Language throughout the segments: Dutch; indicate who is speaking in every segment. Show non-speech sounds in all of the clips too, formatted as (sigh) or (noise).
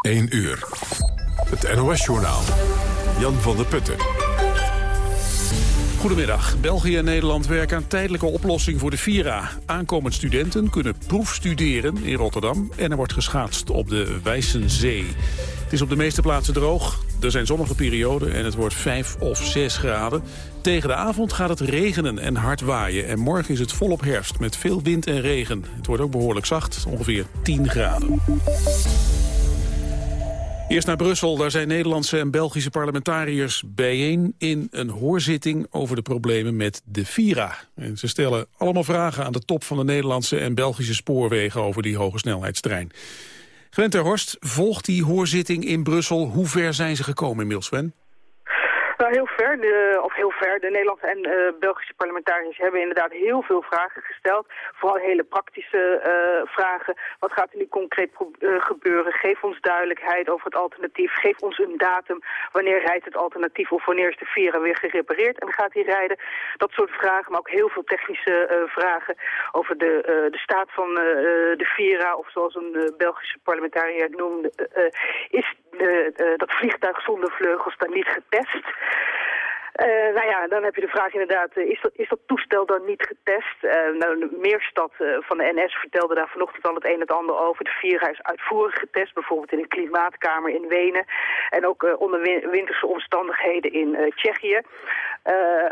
Speaker 1: 1 uur. Het NOS-journaal. Jan van der Putten.
Speaker 2: Goedemiddag. België en Nederland werken aan tijdelijke oplossing voor de Vira. Aankomend studenten kunnen proefstuderen in Rotterdam... en er wordt geschaatst op de Wijzenzee. Het is op de meeste plaatsen droog. Er zijn zonnige perioden en het wordt 5 of 6 graden. Tegen de avond gaat het regenen en hard waaien. En morgen is het volop herfst met veel wind en regen. Het wordt ook behoorlijk zacht, ongeveer 10 graden. Eerst naar Brussel. Daar zijn Nederlandse en Belgische parlementariërs bijeen... in een hoorzitting over de problemen met de Vira. En ze stellen allemaal vragen aan de top van de Nederlandse en Belgische spoorwegen... over die hoge snelheidstrein. Gwen ter Horst volgt die hoorzitting in Brussel. Hoe ver zijn ze gekomen inmiddels, Sven?
Speaker 3: Nou, heel ver, de, of heel ver. De Nederlandse en uh, Belgische parlementariërs hebben inderdaad heel veel vragen gesteld. Vooral hele praktische uh, vragen. Wat gaat er nu concreet uh, gebeuren? Geef ons duidelijkheid over het alternatief. Geef ons een datum. Wanneer rijdt het alternatief of wanneer is de Vira weer gerepareerd en gaat hij rijden? Dat soort vragen, maar ook heel veel technische vragen over de, de staat van de Vira. Of zoals een Belgische parlementariër noemde, is dat vliegtuig zonder vleugels dan niet getest? Uh, nou ja, dan heb je de vraag inderdaad, uh, is, dat, is dat toestel dan niet getest? Uh, nou, Meerstad van de NS vertelde daar vanochtend al het een en het ander over. De Vierhuis is uitvoerig getest, bijvoorbeeld in een klimaatkamer in Wenen. En ook onder winterse omstandigheden in Tsjechië.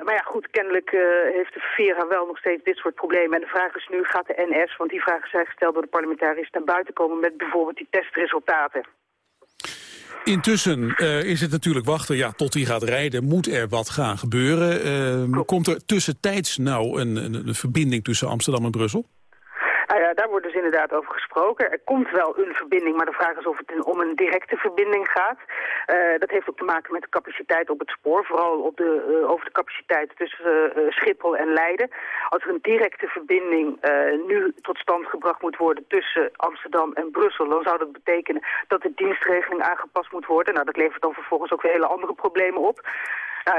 Speaker 3: maar ja, goed, kennelijk heeft de Vira wel nog steeds dit soort problemen. En de vraag is nu, gaat de NS, want die vragen zijn gesteld door de parlementariërs, naar buiten komen met bijvoorbeeld die testresultaten?
Speaker 2: Intussen uh, is het natuurlijk wachten ja, tot hij gaat rijden. Moet er wat gaan gebeuren? Uh, komt er tussentijds nou een, een, een verbinding tussen Amsterdam en Brussel?
Speaker 3: Nou ja, daar wordt dus inderdaad over gesproken. Er komt wel een verbinding, maar de vraag is of het om een directe verbinding gaat. Uh, dat heeft ook te maken met de capaciteit op het spoor, vooral op de, uh, over de capaciteit tussen uh, Schiphol en Leiden. Als er een directe verbinding nu tot stand gebracht moet worden tussen Amsterdam en Brussel, dan zou dat betekenen dat de dienstregeling aangepast moet worden. Nou, dat levert dan vervolgens ook weer hele andere problemen op.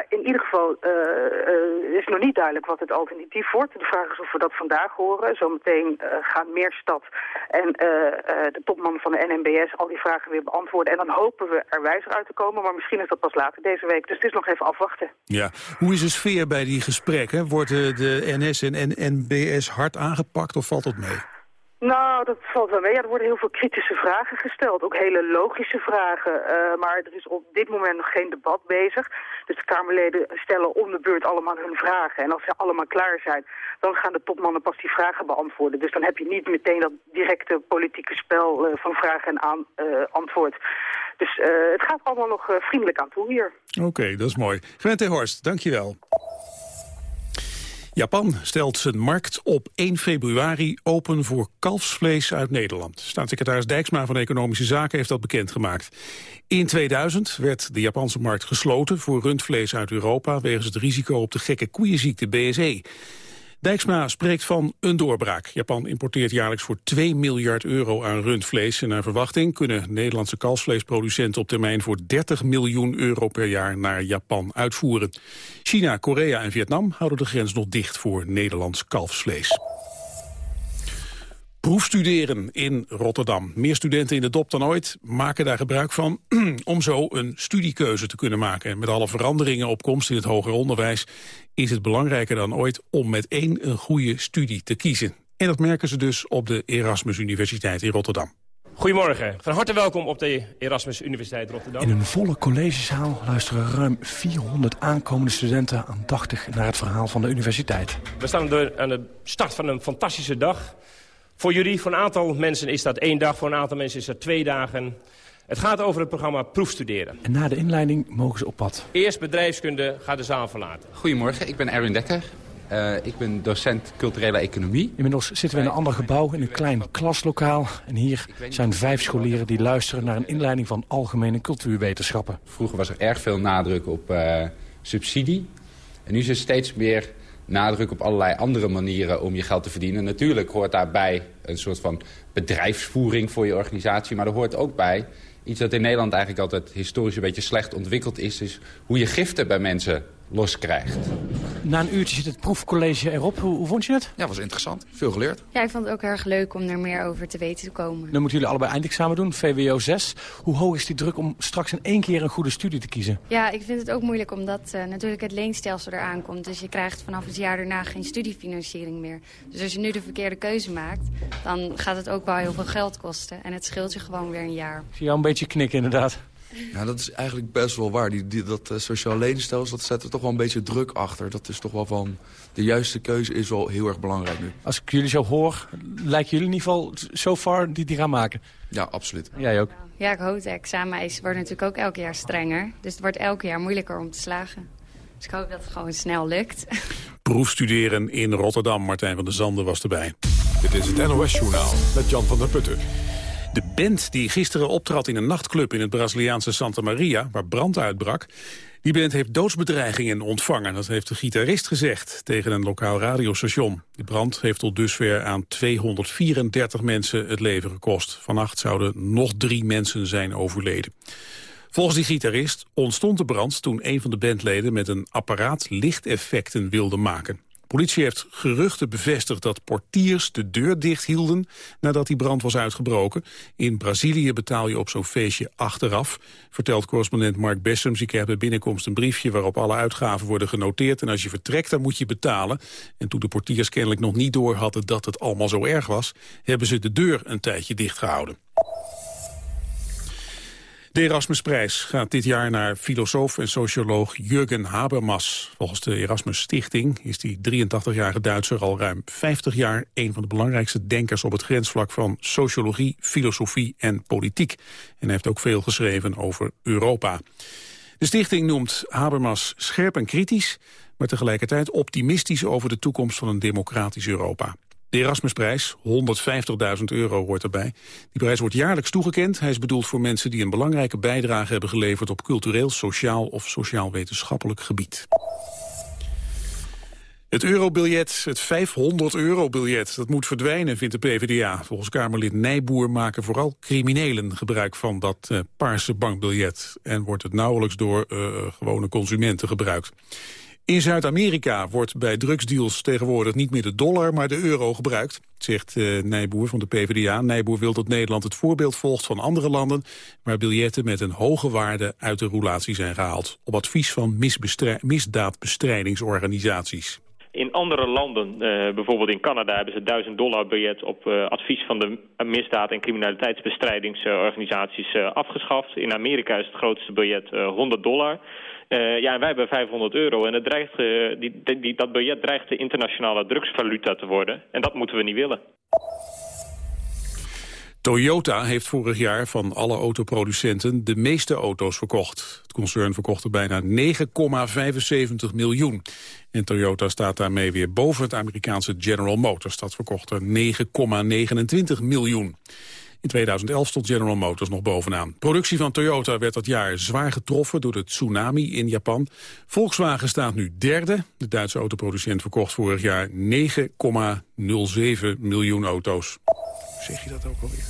Speaker 3: In ieder geval uh, uh, is nog niet duidelijk wat het alternatief wordt. De vraag is of we dat vandaag horen. Zometeen uh, gaan Meerstad en de topman van de NMBS al die vragen weer beantwoorden. En dan hopen we er wijzer uit te komen, maar misschien is dat pas later deze week. Dus het is nog even afwachten.
Speaker 2: Ja. Hoe is de sfeer bij die gesprekken? Worden de NS en NMBS hard aangepakt of valt dat mee?
Speaker 3: Nou, dat valt wel mee. Ja, er worden heel veel kritische vragen gesteld. Ook hele logische vragen. Uh, maar er is op dit moment nog geen debat bezig. Dus de Kamerleden stellen om de beurt allemaal hun vragen. En als ze allemaal klaar zijn, dan gaan de topmannen pas die vragen beantwoorden. Dus dan heb je niet meteen dat directe politieke spel uh, van vragen en uh, antwoord. Dus het gaat allemaal nog vriendelijk aan toe hier.
Speaker 2: Oké, dat is mooi. Gwente Horst, dankjewel. Japan stelt zijn markt op 1 februari open voor kalfsvlees uit Nederland. Staatssecretaris Dijksma van Economische Zaken heeft dat bekendgemaakt. In 2000 werd de Japanse markt gesloten voor rundvlees uit Europa... wegens het risico op de gekke koeienziekte BSE. Dijksma spreekt van een doorbraak. Japan importeert jaarlijks voor 2 miljard euro aan rundvlees. En naar verwachting kunnen Nederlandse kalfsvleesproducenten op termijn voor 30 miljoen euro per jaar naar Japan uitvoeren. China, Korea en Vietnam houden de grens nog dicht voor Nederlands kalfsvlees. Proefstuderen in Rotterdam. Meer studenten in de DOP dan ooit maken daar gebruik van... (clears throat) om zo een studiekeuze te kunnen maken. En met alle veranderingen op komst in het hoger onderwijs... is het belangrijker dan ooit om met één een goede studie te kiezen. En dat merken ze dus op de Erasmus Universiteit in Rotterdam.
Speaker 4: Goedemorgen. Van harte welkom op de Erasmus Universiteit Rotterdam.
Speaker 5: In een volle collegezaal luisteren ruim 400 aankomende studenten aandachtig naar het verhaal van de universiteit.
Speaker 4: We staan aan de start van een fantastische dag. Voor jullie, voor een aantal mensen is dat één dag, voor een aantal mensen is dat twee dagen. Het gaat over het programma Proefstuderen.
Speaker 5: En na de inleiding mogen ze op pad.
Speaker 4: Eerst bedrijfskunde gaat de zaal verlaten.
Speaker 6: Goedemorgen, ik ben Erwin Dekker. Uh, ik ben docent culturele economie.
Speaker 5: Inmiddels zitten we in een ander gebouw, in een klein klaslokaal. En hier zijn vijf scholieren die luisteren naar een inleiding van algemene cultuurwetenschappen.
Speaker 6: Vroeger was er erg veel nadruk op uh, subsidie. En nu is er steeds meer nadruk op allerlei andere manieren om je geld te verdienen. Natuurlijk hoort daarbij een soort van bedrijfsvoering voor je organisatie. Maar er hoort ook bij iets dat in Nederland eigenlijk altijd historisch een beetje slecht ontwikkeld is. Is hoe je giften bij mensen loskrijgt.
Speaker 5: Na een uurtje zit het proefcollege erop. Hoe, hoe vond je het?
Speaker 7: Ja, was interessant. Veel geleerd.
Speaker 8: Ja, ik vond het ook erg leuk om er meer over te weten te komen.
Speaker 5: Dan moeten jullie allebei eindexamen doen, VWO 6. Hoe hoog is die druk om straks in één keer een goede studie te kiezen?
Speaker 8: Ja, ik vind het ook moeilijk omdat uh, natuurlijk het leenstelsel eraan komt. Dus je krijgt vanaf het jaar daarna geen studiefinanciering meer. Dus als je nu de verkeerde keuze maakt, dan gaat het ook wel heel veel geld kosten. En het scheelt je gewoon weer een jaar.
Speaker 5: Ik zie jou een beetje knikken inderdaad.
Speaker 7: Ja, dat is eigenlijk best wel waar. Die, die, dat uh, sociaal leenstelsel, dat zet er toch wel een beetje druk achter. Dat is toch wel van... De juiste keuze is wel heel erg belangrijk nu.
Speaker 5: Als ik jullie zo hoor, lijken jullie in ieder geval zo far die die gaan maken?
Speaker 7: Ja, absoluut.
Speaker 5: Jij ook?
Speaker 8: Ja, ik hoop het. Exameneisen worden natuurlijk ook elk jaar strenger. Dus het wordt elk jaar moeilijker om te slagen. Dus ik hoop dat het gewoon snel lukt. (laughs)
Speaker 2: Proefstuderen in Rotterdam. Martijn van der Zanden was erbij.
Speaker 1: Dit is het NOS Journaal met Jan van der Putten.
Speaker 2: De band die gisteren optrad in een nachtclub in het Braziliaanse Santa Maria, waar brand uitbrak, die band heeft doodsbedreigingen ontvangen. Dat heeft de gitarist gezegd tegen een lokaal radiostation. De brand heeft tot dusver aan 234 mensen het leven gekost. Vannacht zouden nog drie mensen zijn overleden. Volgens die gitarist ontstond de brand toen een van de bandleden met een apparaat lichteffecten wilde maken. Politie heeft geruchten bevestigd dat portiers de deur dicht hielden nadat die brand was uitgebroken. In Brazilië betaal je op zo'n feestje achteraf, vertelt correspondent Mark Bessems. Je krijgt bij binnenkomst een briefje waarop alle uitgaven worden genoteerd. En als je vertrekt, dan moet je betalen. En toen de portiers kennelijk nog niet door hadden dat het allemaal zo erg was, hebben ze de deur een tijdje dicht gehouden. De Erasmusprijs gaat dit jaar naar filosoof en socioloog Jurgen Habermas. Volgens de Erasmus Stichting is die 83-jarige Duitser al ruim 50 jaar... een van de belangrijkste denkers op het grensvlak van sociologie, filosofie en politiek. En hij heeft ook veel geschreven over Europa. De stichting noemt Habermas scherp en kritisch... maar tegelijkertijd optimistisch over de toekomst van een democratisch Europa. De Erasmusprijs, 150.000 euro hoort erbij. Die prijs wordt jaarlijks toegekend. Hij is bedoeld voor mensen die een belangrijke bijdrage hebben geleverd... op cultureel, sociaal of sociaal-wetenschappelijk gebied. Het eurobiljet, het 500-euro-biljet, dat moet verdwijnen, vindt de PvdA. Volgens Kamerlid Nijboer maken vooral criminelen gebruik van dat uh, paarse bankbiljet. En wordt het nauwelijks door uh, gewone consumenten gebruikt. In Zuid-Amerika wordt bij drugsdeals tegenwoordig niet meer de dollar, maar de euro gebruikt, zegt uh, Nijboer van de PvdA. Nijboer wil dat Nederland het voorbeeld volgt van andere landen, waar biljetten met een hoge waarde uit de roulatie zijn gehaald, op advies van misdaadbestrijdingsorganisaties.
Speaker 9: In andere landen, uh, bijvoorbeeld in Canada, hebben ze 1000 dollar biljet op uh, advies van de misdaad- en criminaliteitsbestrijdingsorganisaties afgeschaft. In Amerika is het grootste biljet 100 dollar. Uh, ja, wij hebben 500 euro en het dreigt, uh, die, die, dat biljet dreigt de internationale drugsvaluta te worden. En dat moeten we niet willen.
Speaker 2: Toyota heeft vorig jaar van alle autoproducenten de meeste auto's verkocht. Het concern verkocht er bijna 9,75 miljoen. En Toyota staat daarmee weer boven het Amerikaanse General Motors. Dat verkocht er 9,29 miljoen. In 2011 stond General Motors nog bovenaan. Productie van Toyota werd dat jaar zwaar getroffen door de tsunami in Japan. Volkswagen staat nu derde. De Duitse autoproducent verkocht vorig jaar 9,07 miljoen auto's. Zeg je dat ook alweer?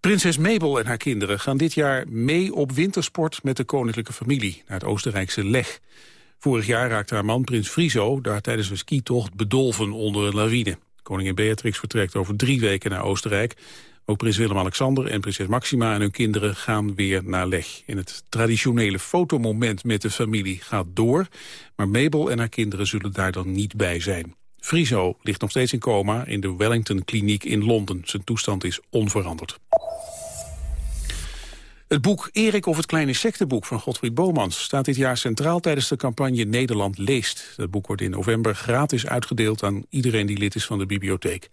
Speaker 2: Prinses Mabel en haar kinderen gaan dit jaar mee op wintersport met de koninklijke familie naar het Oostenrijkse Leg. Vorig jaar raakte haar man prins Friso daar tijdens een skitocht bedolven onder een lawine. Koningin Beatrix vertrekt over drie weken naar Oostenrijk. Ook prins Willem-Alexander en prinses Maxima en hun kinderen gaan weer naar Leg. In het traditionele fotomoment met de familie gaat door, maar Mabel en haar kinderen zullen daar dan niet bij zijn. Friso ligt nog steeds in coma in de Wellington Kliniek in Londen. Zijn toestand is onveranderd. Het boek Erik of het kleine insectenboek van Godfried Bomans staat dit jaar centraal tijdens de campagne Nederland leest. Het boek wordt in november gratis uitgedeeld aan iedereen die lid is van de bibliotheek.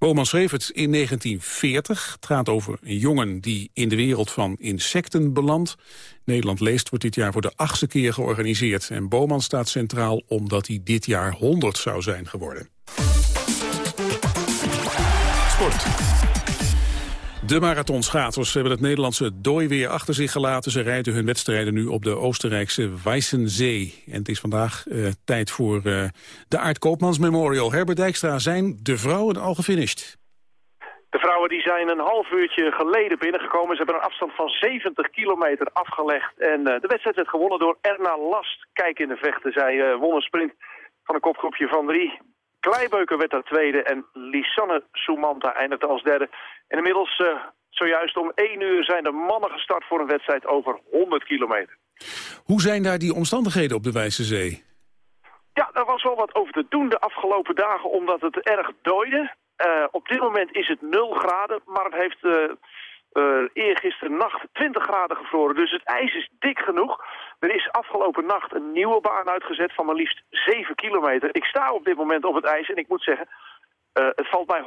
Speaker 2: Boman schreef het in 1940. Het gaat over een jongen die in de wereld van insecten belandt. Nederland leest wordt dit jaar voor de achtste keer georganiseerd. En Boman staat centraal omdat hij dit jaar 100 zou zijn geworden. Sport. De marathonschaters hebben het Nederlandse dooi weer achter zich gelaten. Ze rijden hun wedstrijden nu op de Oostenrijkse Weissensee. En het is vandaag uh, tijd voor uh, de Aard Koopmans Memorial. Herbert Dijkstra, zijn de vrouwen al gefinished?
Speaker 10: De vrouwen die zijn een half uurtje geleden binnengekomen. Ze hebben een afstand van 70 kilometer afgelegd. En de wedstrijd werd gewonnen door Erna Last. Kijk in de vechten. Zij won een sprint van een kopgroepje van drie. Kleibeuken werd daar tweede en Lisanne Soumanta eindigde als derde. En inmiddels, zojuist om 1 uur, zijn de mannen gestart voor een wedstrijd over 100 kilometer.
Speaker 2: Hoe zijn daar die omstandigheden op de Wijze Zee?
Speaker 10: Ja, er was wel wat over te doen de afgelopen dagen, omdat het erg dooide. Uh, op dit moment is het 0 graden, maar het heeft uh, uh, eergisteren nacht 20 graden gevroren. Dus het ijs is dik genoeg. Er is afgelopen nacht een nieuwe baan uitgezet van maar liefst 7 kilometer. Ik sta op dit moment op het ijs en ik moet zeggen, uh, het valt mij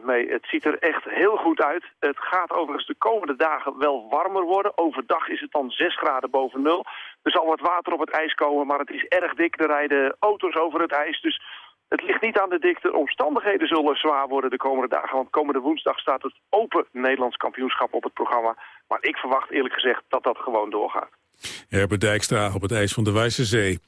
Speaker 10: 100% mee. Het ziet er echt heel goed uit. Het gaat overigens de komende dagen wel warmer worden. Overdag is het dan 6 graden boven nul. Er zal wat water op het ijs komen, maar het is erg dik. Er rijden auto's over het ijs, dus het ligt niet aan de dikte. Omstandigheden zullen zwaar worden de komende dagen. Want komende woensdag staat het Open Nederlands kampioenschap op het programma. Maar ik verwacht eerlijk gezegd dat dat gewoon doorgaat.
Speaker 2: Herbert Dijkstra op het ijs van de Wijze Zee.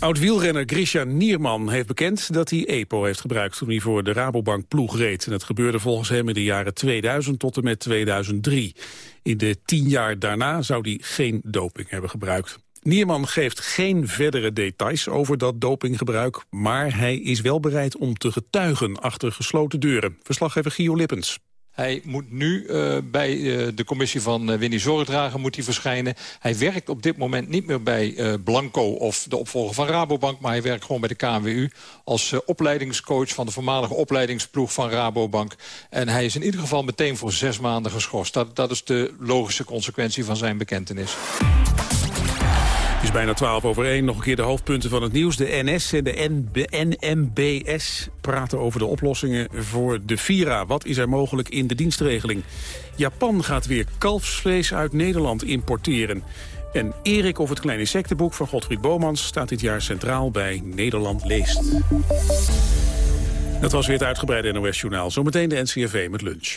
Speaker 2: Oud-wielrenner Grisha Nierman heeft bekend dat hij EPO heeft gebruikt toen hij voor de Rabobank ploeg reed. En dat gebeurde volgens hem in de jaren 2000 tot en met 2003. In de tien jaar daarna zou hij geen doping hebben gebruikt. Nierman geeft geen verdere details over dat dopinggebruik, maar hij is wel bereid om te getuigen achter gesloten deuren. Verslaggever Gio Lippens.
Speaker 11: Hij moet nu uh, bij uh, de commissie van uh, Winnie Zorgdrager moet hij verschijnen. Hij werkt op dit moment niet meer bij Blanco of de opvolger van Rabobank... maar hij werkt gewoon bij de KNWU als opleidingscoach... van de voormalige opleidingsploeg van Rabobank. En hij is in ieder geval meteen voor zes maanden geschorst. Dat, dat is de logische consequentie van zijn bekentenis.
Speaker 2: Het is bijna 12 over 1. Nog een keer de hoofdpunten van het nieuws. De NS en de NMBS praten over de oplossingen voor de Vira. Wat is er mogelijk in de dienstregeling? Japan gaat weer kalfsvlees uit Nederland importeren. En Erik of het kleine insectenboek van Godfried Bomans... staat dit jaar centraal bij Nederland Leest. Dat was weer het uitgebreide NOS-journaal. Zometeen de NCRV met lunch.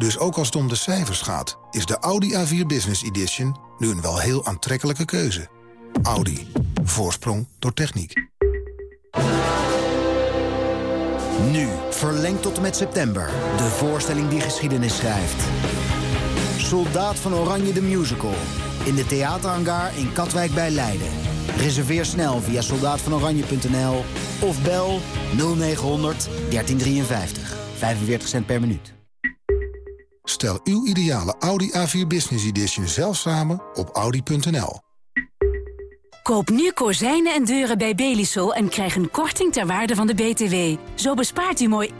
Speaker 12: Dus ook als het om de cijfers gaat, is de Audi A4 Business Edition nu een wel heel aantrekkelijke keuze. Audi. Voorsprong door techniek.
Speaker 13: Nu, verlengd tot en met september. De voorstelling die geschiedenis schrijft. Soldaat van Oranje de Musical. In de theaterhangar in Katwijk bij Leiden. Reserveer snel via soldaatvanoranje.nl of bel 0900 1353. 45 cent per minuut.
Speaker 12: Stel uw ideale Audi A4 Business Edition zelf samen op audi.nl.
Speaker 14: Koop nu kozijnen en deuren bij Belisol en krijg een korting ter waarde van de BTW. Zo bespaart u mooi 21%.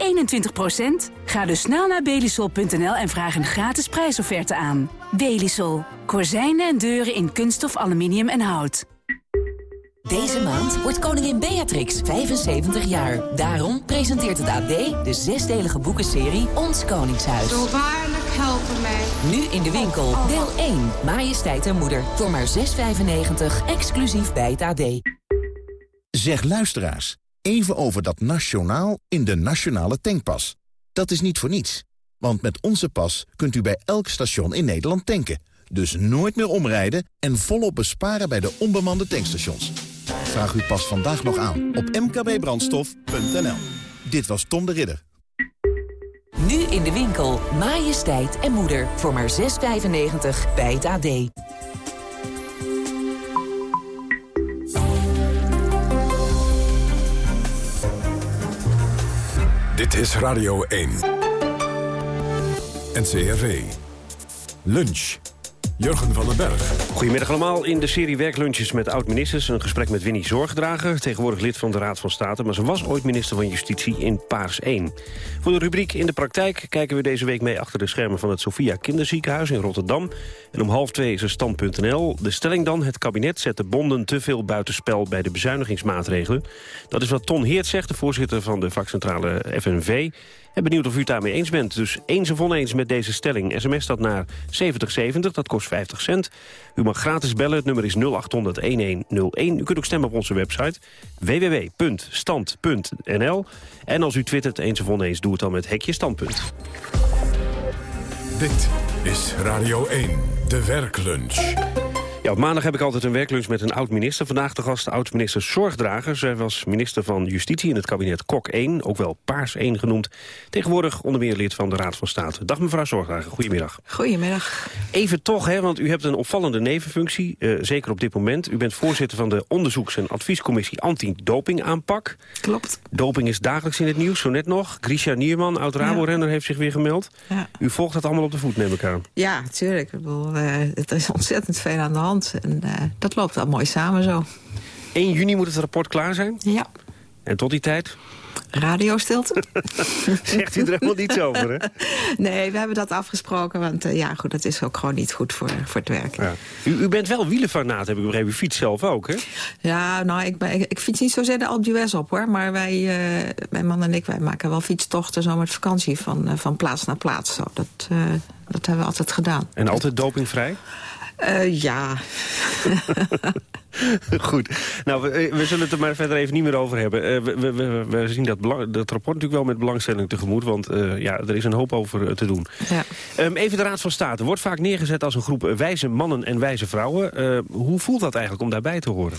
Speaker 14: Ga dus snel naar belisol.nl en vraag een gratis prijsofferte aan. Belisol. Kozijnen en deuren in kunststof, aluminium en hout.
Speaker 15: Deze maand wordt koningin Beatrix 75 jaar. Daarom presenteert het AD de zesdelige boekenserie Ons Koningshuis.
Speaker 16: Helpen mij.
Speaker 15: Nu in de winkel. Deel 1. Majesteit en moeder. Voor maar 6,95. Exclusief bij het AD.
Speaker 17: Zeg luisteraars. Even over dat nationaal in de nationale tankpas. Dat is niet voor niets. Want met onze pas kunt u bij elk station in Nederland tanken. Dus nooit meer omrijden en volop besparen bij de onbemande tankstations. Vraag u pas vandaag nog aan op mkbbrandstof.nl. Dit was Tom de Ridder.
Speaker 15: Nu in de winkel. Majesteit en moeder. Voor maar 6,95 bij het AD.
Speaker 1: Dit is Radio 1. NCRV. Lunch. Jurgen van den Berg.
Speaker 18: Goedemiddag allemaal. In de serie werklunches met oud-ministers... een gesprek met Winnie Zorgdrager, tegenwoordig lid van de Raad van State... maar ze was ooit minister van Justitie in Paars 1. Voor de rubriek In de Praktijk kijken we deze week mee... achter de schermen van het Sophia Kinderziekenhuis in Rotterdam. En om half twee is er stand.nl. De stelling dan, het kabinet zet de bonden te veel buitenspel... bij de bezuinigingsmaatregelen. Dat is wat Ton Heert zegt, de voorzitter van de vakcentrale FNV... En benieuwd of u daarmee eens bent. Dus eens of oneens met deze stelling. SMS dat naar 7070, dat kost 50 cent. U mag gratis bellen, het nummer is 0800-1101. U kunt ook stemmen op onze website www.stand.nl. En als u twittert eens of oneens, doe het dan met hekje standpunt.
Speaker 1: Dit is Radio 1, de werklunch.
Speaker 18: Ja, op maandag heb ik altijd een werklunch met een oud-minister. Vandaag de gast oud-minister Zorgdrager. Zij was minister van Justitie in het kabinet Kok 1, ook wel Paars 1 genoemd. Tegenwoordig onder meer lid van de Raad van State. Dag mevrouw Zorgdrager, goedemiddag.
Speaker 19: Goedemiddag.
Speaker 18: Even toch, hè, want u hebt een opvallende nevenfunctie, uh, zeker op dit moment. U bent voorzitter van de onderzoeks- en adviescommissie anti-dopingaanpak.
Speaker 19: Klopt.
Speaker 18: Doping is dagelijks in het nieuws, zo net nog. Grisha Nierman, oud-Rabo-renner, heeft zich weer gemeld.
Speaker 19: Ja.
Speaker 18: U volgt dat allemaal op de voet, neem ik aan.
Speaker 19: Ja, tuurlijk. Ik bedoel, uh, er is ontzettend veel aan de hand. En uh, dat loopt al mooi samen zo.
Speaker 18: 1 juni moet het rapport klaar zijn?
Speaker 19: Ja.
Speaker 18: En tot die tijd?
Speaker 19: Radiostilte. (laughs)
Speaker 18: Zegt u er helemaal niets over, hè? (laughs)
Speaker 19: Nee, we hebben dat afgesproken, want uh, ja, goed, dat is ook gewoon niet goed voor, voor het werk.
Speaker 18: Ja. U, u, bent wel wielenfanaat, heb ik begrepen. U fietst zelf ook, hè?
Speaker 19: Ja, nou, ik, ben, ik, ik fiets niet zozeer de Alpe op, hoor. Maar wij, uh, mijn man en ik, wij maken wel fietstochten zo met vakantie van, uh, van plaats naar plaats. Zo. Dat, dat hebben we altijd gedaan.
Speaker 18: En altijd dopingvrij?
Speaker 19: Uh, ja. (laughs)
Speaker 18: Goed. Nou, we, we, zullen het er maar verder even niet meer over hebben. Uh, we, we, we, zien dat, dat rapport natuurlijk wel met belangstelling tegemoet. Want uh, ja, er is een hoop over te doen.
Speaker 19: Ja.
Speaker 18: Um, even de Raad van State. Wordt vaak neergezet als een groep wijze mannen en wijze vrouwen. hoe voelt dat eigenlijk om daarbij te horen?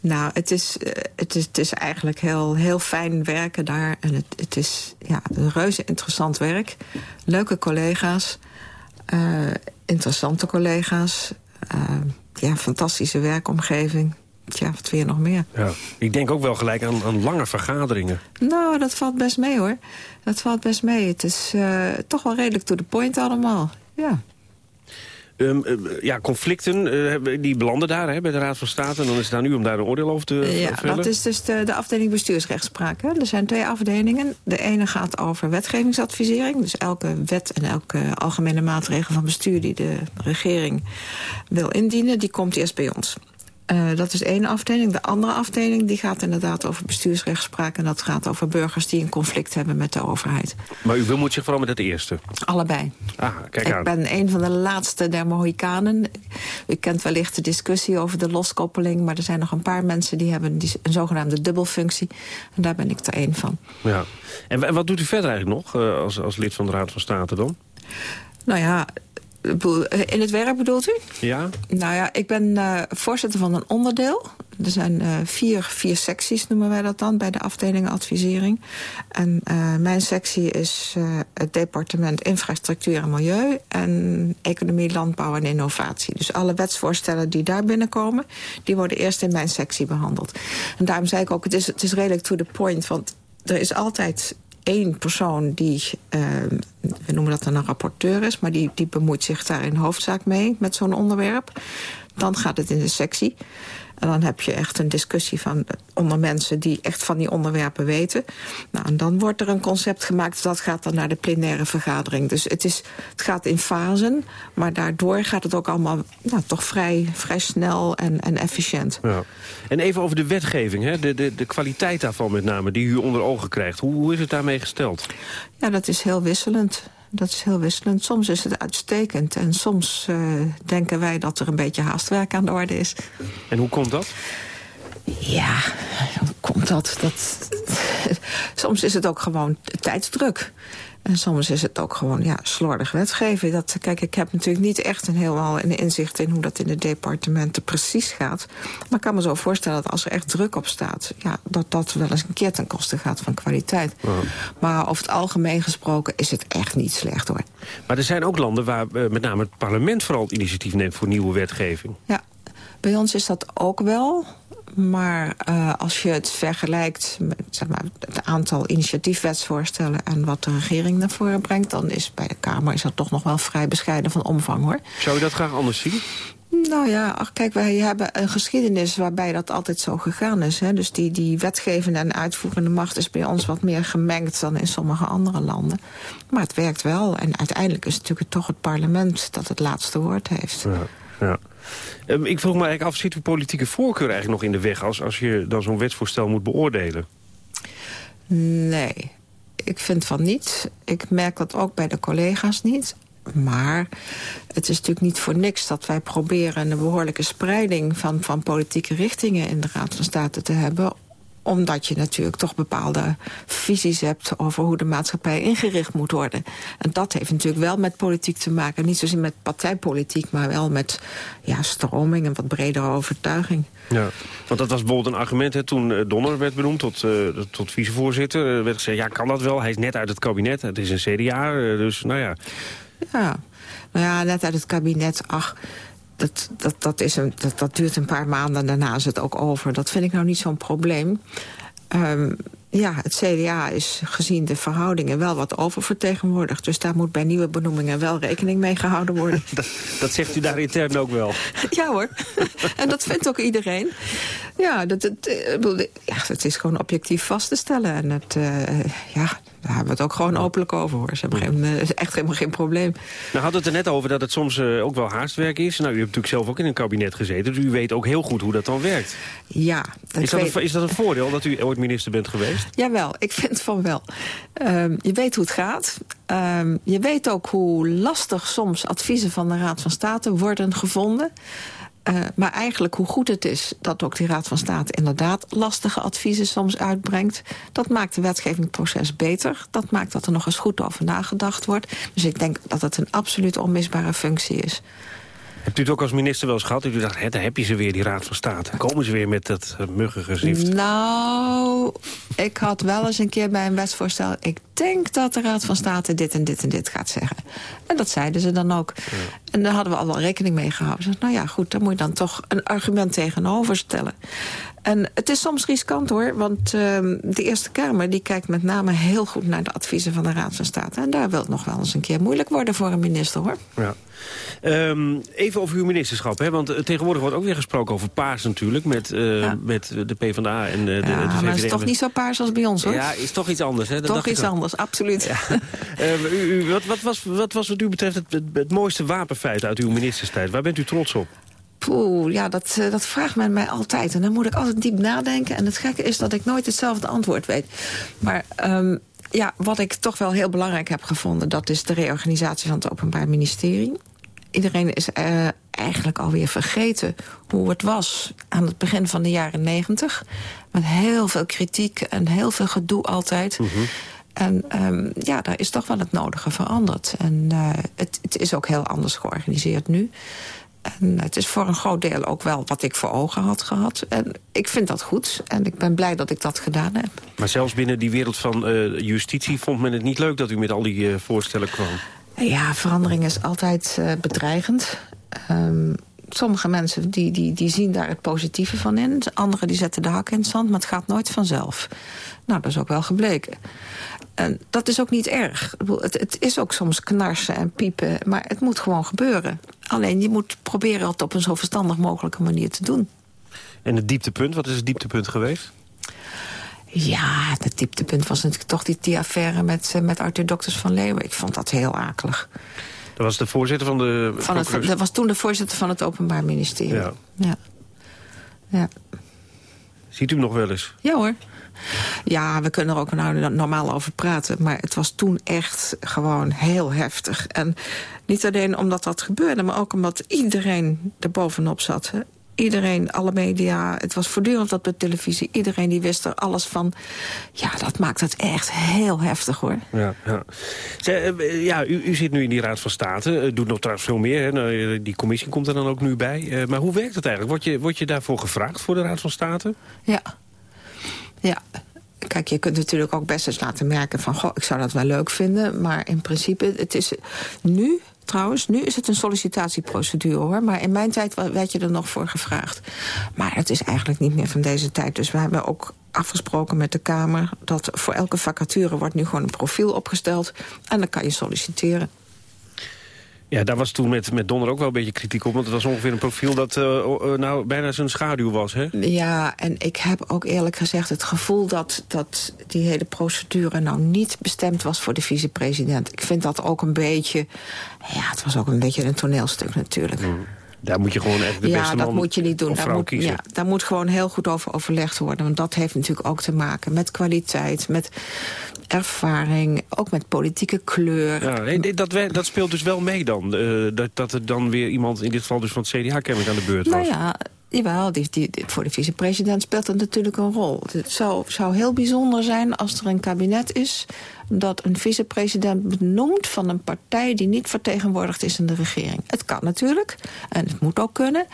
Speaker 19: Nou, het is, het is, het is eigenlijk heel, heel fijn werken daar. En het, het is ja, een reuze interessant werk. Leuke collega's. Uh, interessante collega's. Uh, ja, fantastische werkomgeving. Ja, wat weer nog meer?
Speaker 18: Ja, ik denk ook wel gelijk aan, aan lange vergaderingen.
Speaker 19: Nou, dat valt best mee hoor. Dat valt best mee. Het is uh, toch wel redelijk to the point allemaal. Ja.
Speaker 18: Um, uh, ja, conflicten, uh, die belanden daar hè, bij de Raad van State. En dan is het aan u om daar een oordeel over te
Speaker 19: Ja,
Speaker 18: vellen.
Speaker 19: dat is dus de, de afdeling bestuursrechtspraak. Hè. Er zijn twee afdelingen. De ene gaat over wetgevingsadvisering. Dus elke wet en elke algemene maatregel van bestuur... die de regering wil indienen, die komt eerst bij ons. Uh, dat is één afdeling. De andere afdeling die gaat inderdaad over bestuursrechtspraak... en dat gaat over burgers die een conflict hebben met de overheid.
Speaker 18: Maar u bemoeit zich vooral met het eerste?
Speaker 19: Allebei.
Speaker 18: Ah, kijk
Speaker 19: Ik
Speaker 18: aan.
Speaker 19: ben een van de laatste der Mohikanen. U kent wellicht de discussie over de loskoppeling... maar er zijn nog een paar mensen die hebben die, een zogenaamde dubbelfunctie. En daar ben ik er één van.
Speaker 18: Ja. En wat doet u verder eigenlijk nog uh, als, als lid van de Raad van State dan?
Speaker 19: Nou ja, in het werk bedoelt u?
Speaker 18: Ja.
Speaker 19: Nou ja, ik ben uh, voorzitter van een onderdeel. Er zijn uh, vier, vier secties, noemen wij dat dan, bij de afdeling advisering. En uh, mijn sectie is het departement infrastructuur en milieu... en economie, landbouw en innovatie. Dus alle wetsvoorstellen die daar binnenkomen... die worden eerst in mijn sectie behandeld. En daarom zei ik ook, het is, het is redelijk to the point... want er is altijd één persoon die, uh, we noemen dat dan een rapporteur is... maar die, die bemoeit zich daar in hoofdzaak mee met zo'n onderwerp. Dan gaat het in de sectie. En dan heb je echt een discussie van, onder mensen die echt van die onderwerpen weten. Nou, en dan wordt er een concept gemaakt, dat gaat dan naar de plenaire vergadering. Dus het, is, het gaat in fasen, maar daardoor gaat het ook allemaal nou, toch vrij, vrij snel en, en efficiënt.
Speaker 18: Ja. En even over de wetgeving, hè? De, de, de kwaliteit daarvan met name, die u onder ogen krijgt. Hoe, hoe is het daarmee gesteld?
Speaker 19: Ja, dat is heel wisselend. Dat is heel wisselend. Soms is het uitstekend en soms uh, denken wij dat er een beetje haastwerk aan de orde is.
Speaker 18: En hoe komt dat?
Speaker 19: Ja, hoe komt dat? dat (laughs) soms is het ook gewoon tijdsdruk. En soms is het ook gewoon ja, slordig wetgeven. Dat, kijk, ik heb natuurlijk niet echt een helemaal een inzicht in hoe dat in de departementen precies gaat. Maar ik kan me zo voorstellen dat als er echt druk op staat, ja, dat dat wel eens een keer ten koste gaat van kwaliteit. Maar over het algemeen gesproken is het echt niet slecht hoor.
Speaker 18: Maar er zijn ook landen waar uh, met name het parlement vooral het initiatief neemt voor nieuwe wetgeving.
Speaker 19: Ja, bij ons is dat ook wel. Maar uh, als je het vergelijkt met zeg maar, het aantal initiatiefwetsvoorstellen... en wat de regering naar voren brengt... dan is bij de Kamer is dat toch nog wel vrij bescheiden van omvang, hoor.
Speaker 18: Zou je dat graag anders zien?
Speaker 19: Nou ja, ach, kijk, wij hebben een geschiedenis waarbij dat altijd zo gegaan is. Hè. Dus die, die wetgevende en uitvoerende macht is bij ons wat meer gemengd dan in sommige andere landen. Maar het werkt wel. En uiteindelijk is het natuurlijk toch het parlement dat het laatste woord heeft.
Speaker 18: Ja, ja. Um, ik vroeg me eigenlijk af, zit uw politieke voorkeur eigenlijk nog in de weg... als, als je dan zo'n wetsvoorstel moet beoordelen?
Speaker 19: Nee. ik vind van niet. Ik merk dat ook bij de collega's niet. Maar het is natuurlijk niet voor niks dat wij proberen... een behoorlijke spreiding van, van politieke richtingen in de Raad van State te hebben omdat je natuurlijk toch bepaalde visies hebt... over hoe de maatschappij ingericht moet worden. En dat heeft natuurlijk wel met politiek te maken. Niet zozeer met partijpolitiek, maar wel met ja, stroming... en wat bredere overtuiging.
Speaker 18: Ja, want dat was bijvoorbeeld een argument hè, toen eh, Donner werd benoemd tot, uh, tot vicevoorzitter. Er werd gezegd, ja, kan dat wel? Hij is net uit het kabinet, het is een CDA, uh, dus nou ja...
Speaker 19: Ja, nou ja, net uit het kabinet, ach, dat, dat, dat, is een, dat, dat duurt een paar maanden, daarna is het ook over. Dat vind ik nou niet zo'n probleem. Um, ja, het CDA is gezien de verhoudingen wel wat oververtegenwoordigd. Dus daar moet bij nieuwe benoemingen wel rekening mee gehouden worden. (laughs)
Speaker 18: dat, dat zegt u daar intern ook wel? (laughs)
Speaker 19: ja hoor, (laughs) en dat vindt ook iedereen. Ja, dat, het, eh, ja, het is gewoon objectief vast te stellen. En het, uh, ja, daar hebben we het ook gewoon openlijk over hoor. Ze hebben geen, uh, echt helemaal geen probleem.
Speaker 18: Nou had het er net over dat het soms uh, ook wel haastwerk is. Nou, u hebt natuurlijk zelf ook in een kabinet gezeten. Dus u weet ook heel goed hoe dat dan werkt.
Speaker 19: Ja.
Speaker 18: Is dat, weet... een, is dat een voordeel dat u ooit minister bent geweest?
Speaker 19: Jawel, ik vind van wel. Um, je weet hoe het gaat. Um, je weet ook hoe lastig soms adviezen van de Raad van State worden gevonden. Uh, maar eigenlijk hoe goed het is dat ook die Raad van State inderdaad lastige adviezen soms uitbrengt. Dat maakt het wetgevingsproces beter. Dat maakt dat er nog eens goed over nagedacht wordt. Dus ik denk dat het een absoluut onmisbare functie is.
Speaker 18: Hebt u het ook als minister wel eens gehad? U dacht, hè, daar heb je ze weer, die Raad van State. Komen ze weer met dat muggengezicht?
Speaker 19: Nou, ik had wel eens een keer bij een wetsvoorstel... ik denk dat de Raad van State dit en dit en dit gaat zeggen. En dat zeiden ze dan ook. Ja. En daar hadden we al wel rekening mee gehouden. Dus, nou ja, goed, daar moet je dan toch een argument tegenover stellen. En het is soms riskant hoor, want uh, de Eerste Kamer... die kijkt met name heel goed naar de adviezen van de Raad van State. En daar wil het nog wel eens een keer moeilijk worden voor een minister hoor.
Speaker 18: Ja. Um, even over uw ministerschap, hè? want tegenwoordig wordt ook weer gesproken over paars natuurlijk... met, uh, ja. met de PvdA en de,
Speaker 19: ja,
Speaker 18: de, de VVD.
Speaker 19: maar het is toch niet zo paars als bij ons, hoor?
Speaker 18: Ja, is toch iets anders, hè? Dat
Speaker 19: toch iets anders, absoluut.
Speaker 18: Ja. uh, (laughs) u, u, wat, wat, was, wat was wat u betreft het, het, het mooiste wapenfeit uit uw ministerstijd? Waar bent u trots op?
Speaker 19: Poeh, ja, dat, dat vraagt men mij altijd. En dan moet ik altijd diep nadenken. En het gekke is dat ik nooit hetzelfde antwoord weet. Maar... Um, ja, wat ik toch wel heel belangrijk heb gevonden... dat is de reorganisatie van het Openbaar Ministerie. Iedereen is uh, eigenlijk alweer vergeten hoe het was... aan het begin van de jaren negentig. Met heel veel kritiek en heel veel gedoe altijd. Mm -hmm. En um, ja, daar is toch wel het nodige veranderd. En uh, het, het is ook heel anders georganiseerd nu. En het is voor een groot deel ook wel wat ik voor ogen had gehad. En ik vind dat goed. En ik ben blij dat ik dat gedaan heb.
Speaker 18: Maar zelfs binnen die wereld van uh, justitie vond men het niet leuk... dat u met al die voorstellen kwam?
Speaker 19: Ja, verandering is altijd uh, bedreigend. Um, sommige mensen die, die, die zien daar het positieve van in. Anderen die zetten de hak in het zand, maar het gaat nooit vanzelf. Nou, dat is ook wel gebleken. En dat is ook niet erg. Het, het is ook soms knarsen en piepen, maar het moet gewoon gebeuren. Alleen je moet proberen het op een zo verstandig mogelijke manier te doen.
Speaker 18: En het dieptepunt, wat is het dieptepunt geweest?
Speaker 19: Ja, het dieptepunt was natuurlijk toch die, die affaire met, met Arthur Dokters van Leeuwen. Ik vond dat heel akelig.
Speaker 18: Dat was de voorzitter van de...
Speaker 19: Van het, dat was toen de voorzitter van het Openbaar Ministerie. Ja. ja. ja.
Speaker 18: Ziet u hem nog wel eens?
Speaker 19: Ja hoor. Ja, we kunnen er ook nou normaal over praten. Maar het was toen echt gewoon heel heftig. En niet alleen omdat dat gebeurde, maar ook omdat iedereen er bovenop zat. Iedereen, alle media, het was voortdurend op de televisie. Iedereen die wist er alles van. Ja, dat maakt het echt heel heftig, hoor.
Speaker 18: Ja, ja. Zij, ja u, u, zit nu in die Raad van State. Doet nog trouwens veel meer. Hè? Nou, die commissie komt er dan ook nu bij. Maar hoe werkt het eigenlijk? Word je, word je daarvoor gevraagd voor de Raad van State?
Speaker 19: Ja. Ja, kijk, je kunt natuurlijk ook best eens laten merken van... goh, ik zou dat wel leuk vinden, maar in principe, het is nu... Trouwens, nu is het een sollicitatieprocedure hoor. Maar in mijn tijd werd je er nog voor gevraagd. Maar het is eigenlijk niet meer van deze tijd. Dus we hebben ook afgesproken met de Kamer... dat voor elke vacature wordt nu gewoon een profiel opgesteld. En dan kan je solliciteren.
Speaker 18: Ja, daar was toen met, met Donner ook wel een beetje kritiek op. Want het was ongeveer een profiel dat uh, nou bijna zijn schaduw was, hè?
Speaker 19: Ja, en ik heb ook eerlijk gezegd het gevoel dat, dat die hele procedure... nou niet bestemd was voor de vicepresident. Ik vind dat ook een beetje... Ja, het was ook een beetje een toneelstuk natuurlijk. Mm.
Speaker 18: Daar moet je gewoon echt de
Speaker 19: ja,
Speaker 18: beste
Speaker 19: man
Speaker 18: dat
Speaker 19: moet je niet doen.
Speaker 18: Daar
Speaker 19: moet, ja, daar moet gewoon heel goed over overlegd worden. Want dat heeft natuurlijk ook te maken met kwaliteit. Met... ervaring, ook met politieke kleur.
Speaker 18: Ja, nee, dat, dat speelt dus wel mee dan. eh, dat, dat er dan weer iemand, in dit geval dus van het CDA, kennelijk aan de beurt was.
Speaker 19: Nou ja, jawel, die, die, die- voor de vicepresident speelt dat natuurlijk een rol. Het zou, zou heel bijzonder zijn als er een kabinet is... dat een vicepresident benoemt van een partij... die niet vertegenwoordigd is in de regering. Het kan natuurlijk, en het moet ook kunnen...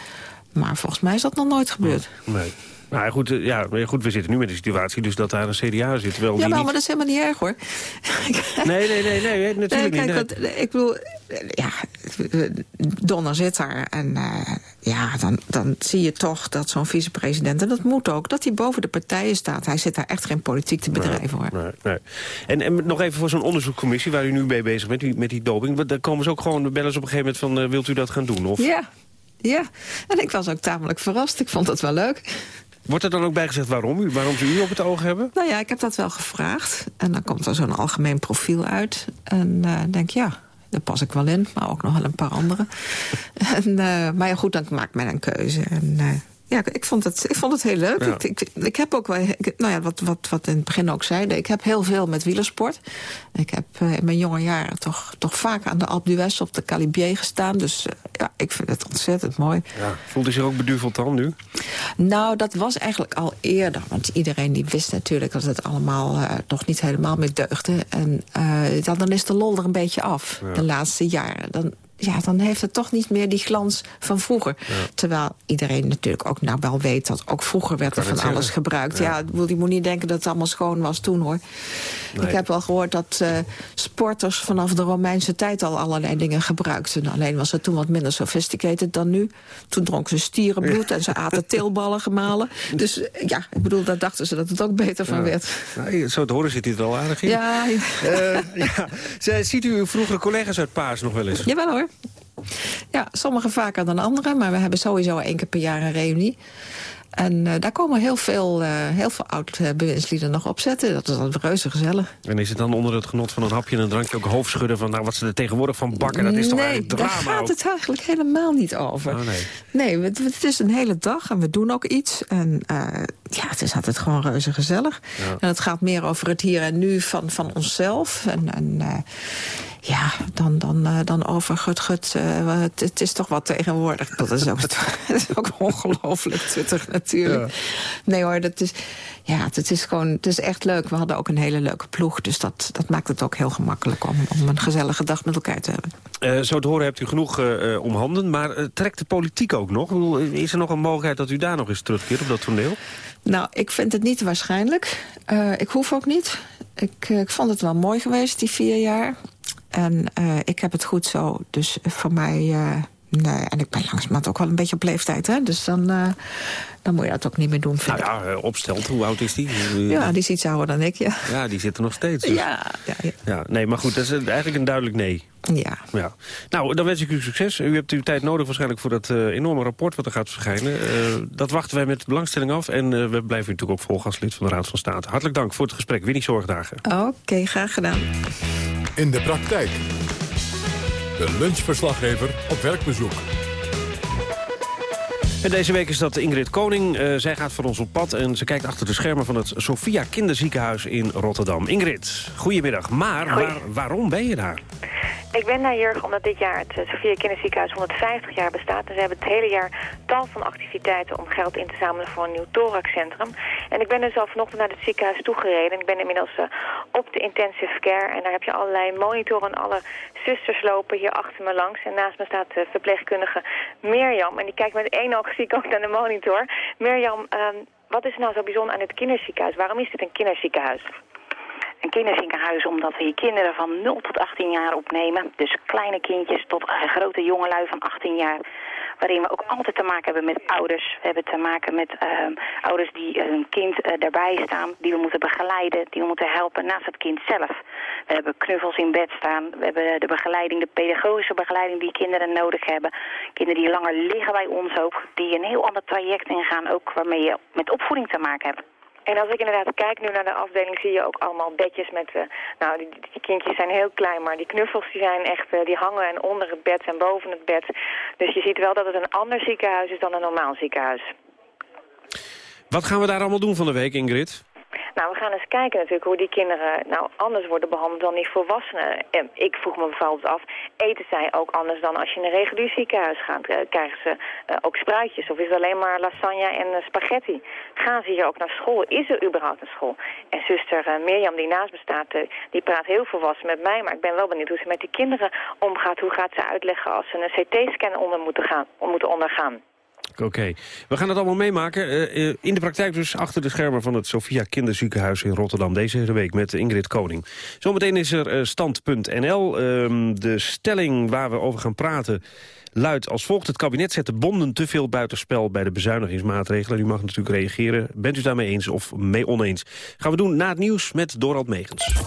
Speaker 19: maar volgens mij is dat nog nooit gebeurd.
Speaker 18: Nee. Nou ja, goed, eh, ja, goed, we zitten nu met de situatie dus dat daar een CDA zit. Die
Speaker 19: Jawel,
Speaker 18: niet...
Speaker 19: maar dat is helemaal niet erg, hoor. (laughs)
Speaker 18: Nee, nee, nee, nee, natuurlijk
Speaker 19: Nee, kijk,
Speaker 18: niet. nee.
Speaker 19: ik bedoel, ja, Donner zit daar. En eh, ja, dan, dan zie je toch dat zo'n vicepresident, en dat moet ook, dat hij boven de partijen staat. Hij zit daar echt geen politiek te bedrijven, hoor.
Speaker 18: Nee, nee. En, en nog even voor zo'n onderzoekscommissie waar u nu mee bezig bent, die- met die doping. Daar komen ze ook gewoon, bellen ze op een gegeven moment van, eh, wilt u dat gaan doen? Of
Speaker 19: Ja, ja. En ik was ook tamelijk verrast. Ik vond dat wel leuk.
Speaker 18: Wordt er dan ook bij gezegd waarom, u, waarom ze u op het oog hebben?
Speaker 19: Nou ja, ik heb dat wel gevraagd. En dan komt er zo'n algemeen profiel uit. En eh denk ja, daar pas ik wel in. Maar ook nog wel een paar andere. (laughs) en, eh, maar ja, goed, dan maakt men een keuze. En eh, ja, ik vond het, ik vond het heel leuk.
Speaker 18: Ja.
Speaker 19: Ik, ik, ik heb ook wel, ik- nou ja, wat, wat, wat in het begin ook zeiden... ik heb heel veel met wielersport. Ik heb eh, in mijn jonge jaren toch, toch vaak aan de Alpe d'Huez op de Calibier gestaan. Dus eh, ja, ik vind het ontzettend mooi.
Speaker 18: Ja. Voelt u zich ook beduveld dan nu?
Speaker 19: Nou, dat was eigenlijk al eerder. Want iedereen die wist natuurlijk dat het allemaal eh, nog niet helemaal meer deugde. En dan, dan is de lol er een beetje af,
Speaker 20: Ja.
Speaker 19: de laatste jaren. Dan, ja, dan heeft het toch niet meer die glans van vroeger. Terwijl iedereen natuurlijk ook nou wel weet dat ook vroeger werd er van alles
Speaker 20: zeggen.
Speaker 19: gebruikt.
Speaker 20: Ja.
Speaker 19: Ja, je moet niet denken dat het allemaal schoon was toen hoor.
Speaker 20: Nee.
Speaker 19: Ik heb wel gehoord dat eh, sporters vanaf de Romeinse tijd al allerlei dingen gebruikten. Alleen was het toen wat minder sophisticated dan nu. Toen dronken ze stierenbloed en ze (laughs) aten teelballen gemalen. Dus eh, ja, ik bedoel, daar dachten ze dat het ook beter van werd.
Speaker 18: Nou, zo te horen zit hij er al aardig in.
Speaker 19: Ja, ja.
Speaker 18: Eh, ja. Ziet u uw vroegere collega's uit Paas nog wel eens?
Speaker 19: Jawel hoor. Ja, sommige vaker dan andere, maar we hebben sowieso één keer per jaar een reunie. En eh, daar komen heel veel, eh, heel veel oud-bewindslieden nog op zetten. Dat is altijd reuze gezellig.
Speaker 18: En is het dan onder het genot van een hapje en een drankje ook hoofdschudden van nou, wat ze er tegenwoordig van bakken? Dat is toch
Speaker 19: nee,
Speaker 18: eigenlijk
Speaker 19: daar
Speaker 18: drama?
Speaker 19: gaat
Speaker 18: ook?
Speaker 19: het eigenlijk helemaal niet over.
Speaker 18: Oh, nee.
Speaker 19: Nee, het, het is een hele dag en we doen ook iets. En eh, ja, het is altijd gewoon reuze gezellig.
Speaker 20: Ja.
Speaker 19: En het gaat meer over het hier en nu van, van onszelf. En, en ja, dan, dan, eh, dan over gut, gut. eh, het, het is toch wat tegenwoordig. Dat is ook, (laughs) het is ook ongelooflijk tuttig natuurlijk. Nee hoor, dat is, ja, het is gewoon, het is echt leuk. We hadden ook een hele leuke ploeg. Dus dat, dat maakt het ook heel gemakkelijk om, om een gezellige dag met elkaar te hebben.
Speaker 18: Eh, zo te horen hebt u genoeg om handen, maar trekt de politiek ook nog? Bedoel, is er nog een mogelijkheid dat u daar nog eens terugkeert op dat toneel?
Speaker 19: Nou, ik vind het niet waarschijnlijk. Ik hoef ook niet. Ik, ik vond het wel mooi geweest, die vier jaar. En eh, ik heb het goed zo. Dus voor mij... eh, nee, en ik ben langzamerhand ook wel een beetje op leeftijd, hè. Dus dan, eh, dan moet je dat ook niet meer doen,
Speaker 18: Nou ja, opstelt, hoe oud is die?
Speaker 19: Ja, die is iets ouder dan ik, ja.
Speaker 18: Ja, die zit er nog steeds. dus.
Speaker 19: Ja, ja, ja.
Speaker 18: Ja, nee, maar goed, dat is eigenlijk een duidelijk nee.
Speaker 19: Ja.
Speaker 18: ja. Nou, dan wens ik u succes. U hebt uw tijd nodig waarschijnlijk voor dat enorme rapport wat er gaat verschijnen. Dat wachten wij met belangstelling af. En we blijven u natuurlijk ook volgen als lid van de Raad van State. Hartelijk dank voor het gesprek. Winnie Zorgdagen.
Speaker 19: Oké, graag gedaan.
Speaker 1: In de praktijk. De lunchverslaggever op werkbezoek.
Speaker 18: En deze week is dat Ingrid Koning. Eh, zij gaat voor ons op pad en ze kijkt achter de schermen van het Sophia Kinderziekenhuis in Rotterdam. Ingrid, goedemiddag. Maar waar- waarom ben je daar?
Speaker 20: Ik ben naar Jurgen omdat dit jaar het eh, Sophia Kinderziekenhuis 150 jaar bestaat. En ze hebben het hele jaar tal van activiteiten om geld in te zamelen voor een nieuw thoraxcentrum. En ik ben dus al vanochtend naar het ziekenhuis toegereden. Ik ben inmiddels eh, op de intensive care. En daar heb je allerlei monitoren en alle zusters lopen hier achter me langs. En naast me staat de verpleegkundige Mirjam. En die kijkt met één oog (laughs) zie ik ook naar de monitor. Mirjam, ehm, wat is nou zo bijzonder aan het kinderziekenhuis? Waarom is dit een kinderziekenhuis?
Speaker 21: Een kinderziekenhuis omdat we hier kinderen van 0 tot 18 jaar opnemen. Dus kleine kindjes tot grote jongelui van 18 jaar. Waarin we ook altijd te maken hebben met ouders. We hebben te maken met ehm, ouders die een kind eh, daarbij staan. Die we moeten begeleiden, die we moeten helpen naast het kind zelf. We hebben knuffels in bed staan. We hebben de begeleiding, de pedagogische begeleiding die kinderen nodig hebben. Kinderen die langer liggen bij ons ook. Die een heel ander traject ingaan ook waarmee je met opvoeding te maken hebt.
Speaker 20: En als ik inderdaad kijk nu naar de afdeling, zie je ook allemaal bedjes met... eh, nou, die, die kindjes zijn heel klein, maar die knuffels die zijn echt... eh, die hangen en onder het bed en boven het bed. Dus je ziet wel dat het een ander ziekenhuis is dan een normaal ziekenhuis.
Speaker 18: Wat gaan we daar allemaal doen van de week, Ingrid?
Speaker 20: Nou, we gaan eens kijken natuurlijk hoe die kinderen nou anders worden behandeld dan die volwassenen. En ik vroeg me bijvoorbeeld af, eten zij ook anders dan als je in een regulier ziekenhuis gaat? Eh, krijgen ze uh, ook spruitjes of is het alleen maar lasagne en uh, spaghetti? Gaan ze hier ook naar school? Is er überhaupt een school? En zuster Mirjam die naast me staat, die praat heel volwassen met mij, maar ik ben wel benieuwd hoe ze met die kinderen omgaat. Hoe gaat ze uitleggen als ze een CT-scan onder moeten, gaan, moeten ondergaan?
Speaker 18: Oké, we gaan het allemaal meemaken. Uh, in de praktijk dus achter de schermen van het Sophia Kinderziekenhuis in Rotterdam. Deze week met Ingrid Koning. Zometeen is er uh, stand.nl. Uh, de stelling waar we over gaan praten luidt als volgt. Het kabinet zet de bonden te veel buitenspel bij de bezuinigingsmaatregelen. U mag natuurlijk reageren. Bent u daarmee eens of mee oneens? Gaan we doen na het nieuws met Dorald Megens.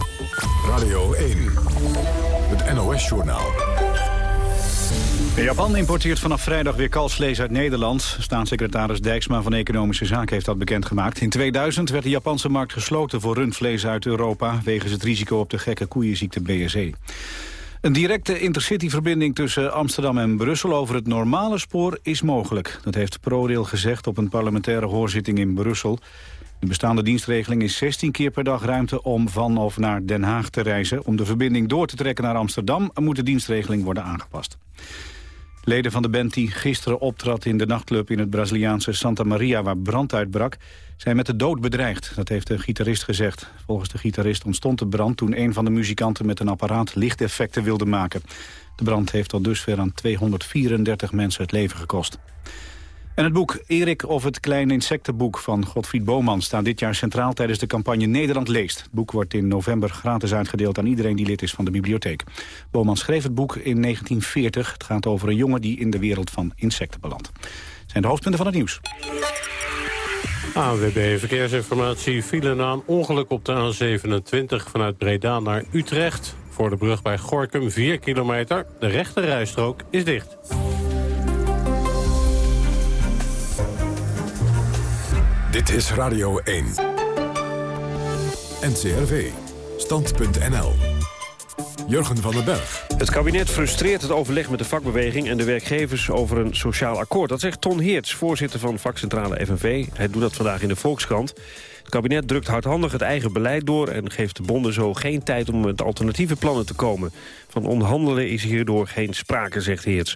Speaker 1: Radio 1, het NOS-journaal.
Speaker 22: Japan importeert vanaf vrijdag weer kalfsvlees uit Nederland. Staatssecretaris Dijksma van Economische Zaken heeft dat bekendgemaakt. In 2000 werd de Japanse markt gesloten voor rundvlees uit Europa... wegens het risico op de gekke koeienziekte BSE. Een directe intercityverbinding tussen Amsterdam en Brussel over het normale spoor is mogelijk. Dat heeft ProRail gezegd op een parlementaire hoorzitting in Brussel. De bestaande dienstregeling is 16 keer per dag ruimte om van of naar Den Haag te reizen. Om de verbinding door te trekken naar Amsterdam moet de dienstregeling worden aangepast. Leden van de band die gisteren optrad in de nachtclub in het Braziliaanse Santa Maria waar brand uitbrak, zijn met de dood bedreigd. Dat heeft de gitarist gezegd. Volgens de gitarist ontstond de brand toen een van de muzikanten met een apparaat lichteffecten wilde maken. De brand heeft tot dusver aan 234 mensen het leven gekost. En het boek Erik of het kleine insectenboek van Godfried Boman... staat dit jaar centraal tijdens de campagne Nederland leest. Het boek wordt in november gratis uitgedeeld aan iedereen die lid is van de bibliotheek. Boman schreef het boek in 1940. Het gaat over een jongen die in de wereld van insecten belandt. zijn de hoofdpunten van het nieuws.
Speaker 23: ANWB Verkeersinformatie file na een ongeluk op de A27 vanuit Breda naar Utrecht. Voor de brug bij Gorkum 4 kilometer. De rechte rijstrook is dicht.
Speaker 1: Dit is Radio 1. NCRV. Stand.nl. Jurgen van den Berg.
Speaker 18: Het kabinet frustreert het overleg met de vakbeweging en de werkgevers over een sociaal akkoord. Dat zegt Ton Heerts, voorzitter van vakcentrale FNV. Hij doet dat vandaag in de Volkskrant. Het kabinet drukt hardhandig het eigen beleid door... en geeft de bonden zo geen tijd om met alternatieve plannen te komen. Van onderhandelen is hierdoor geen sprake, zegt Heerts.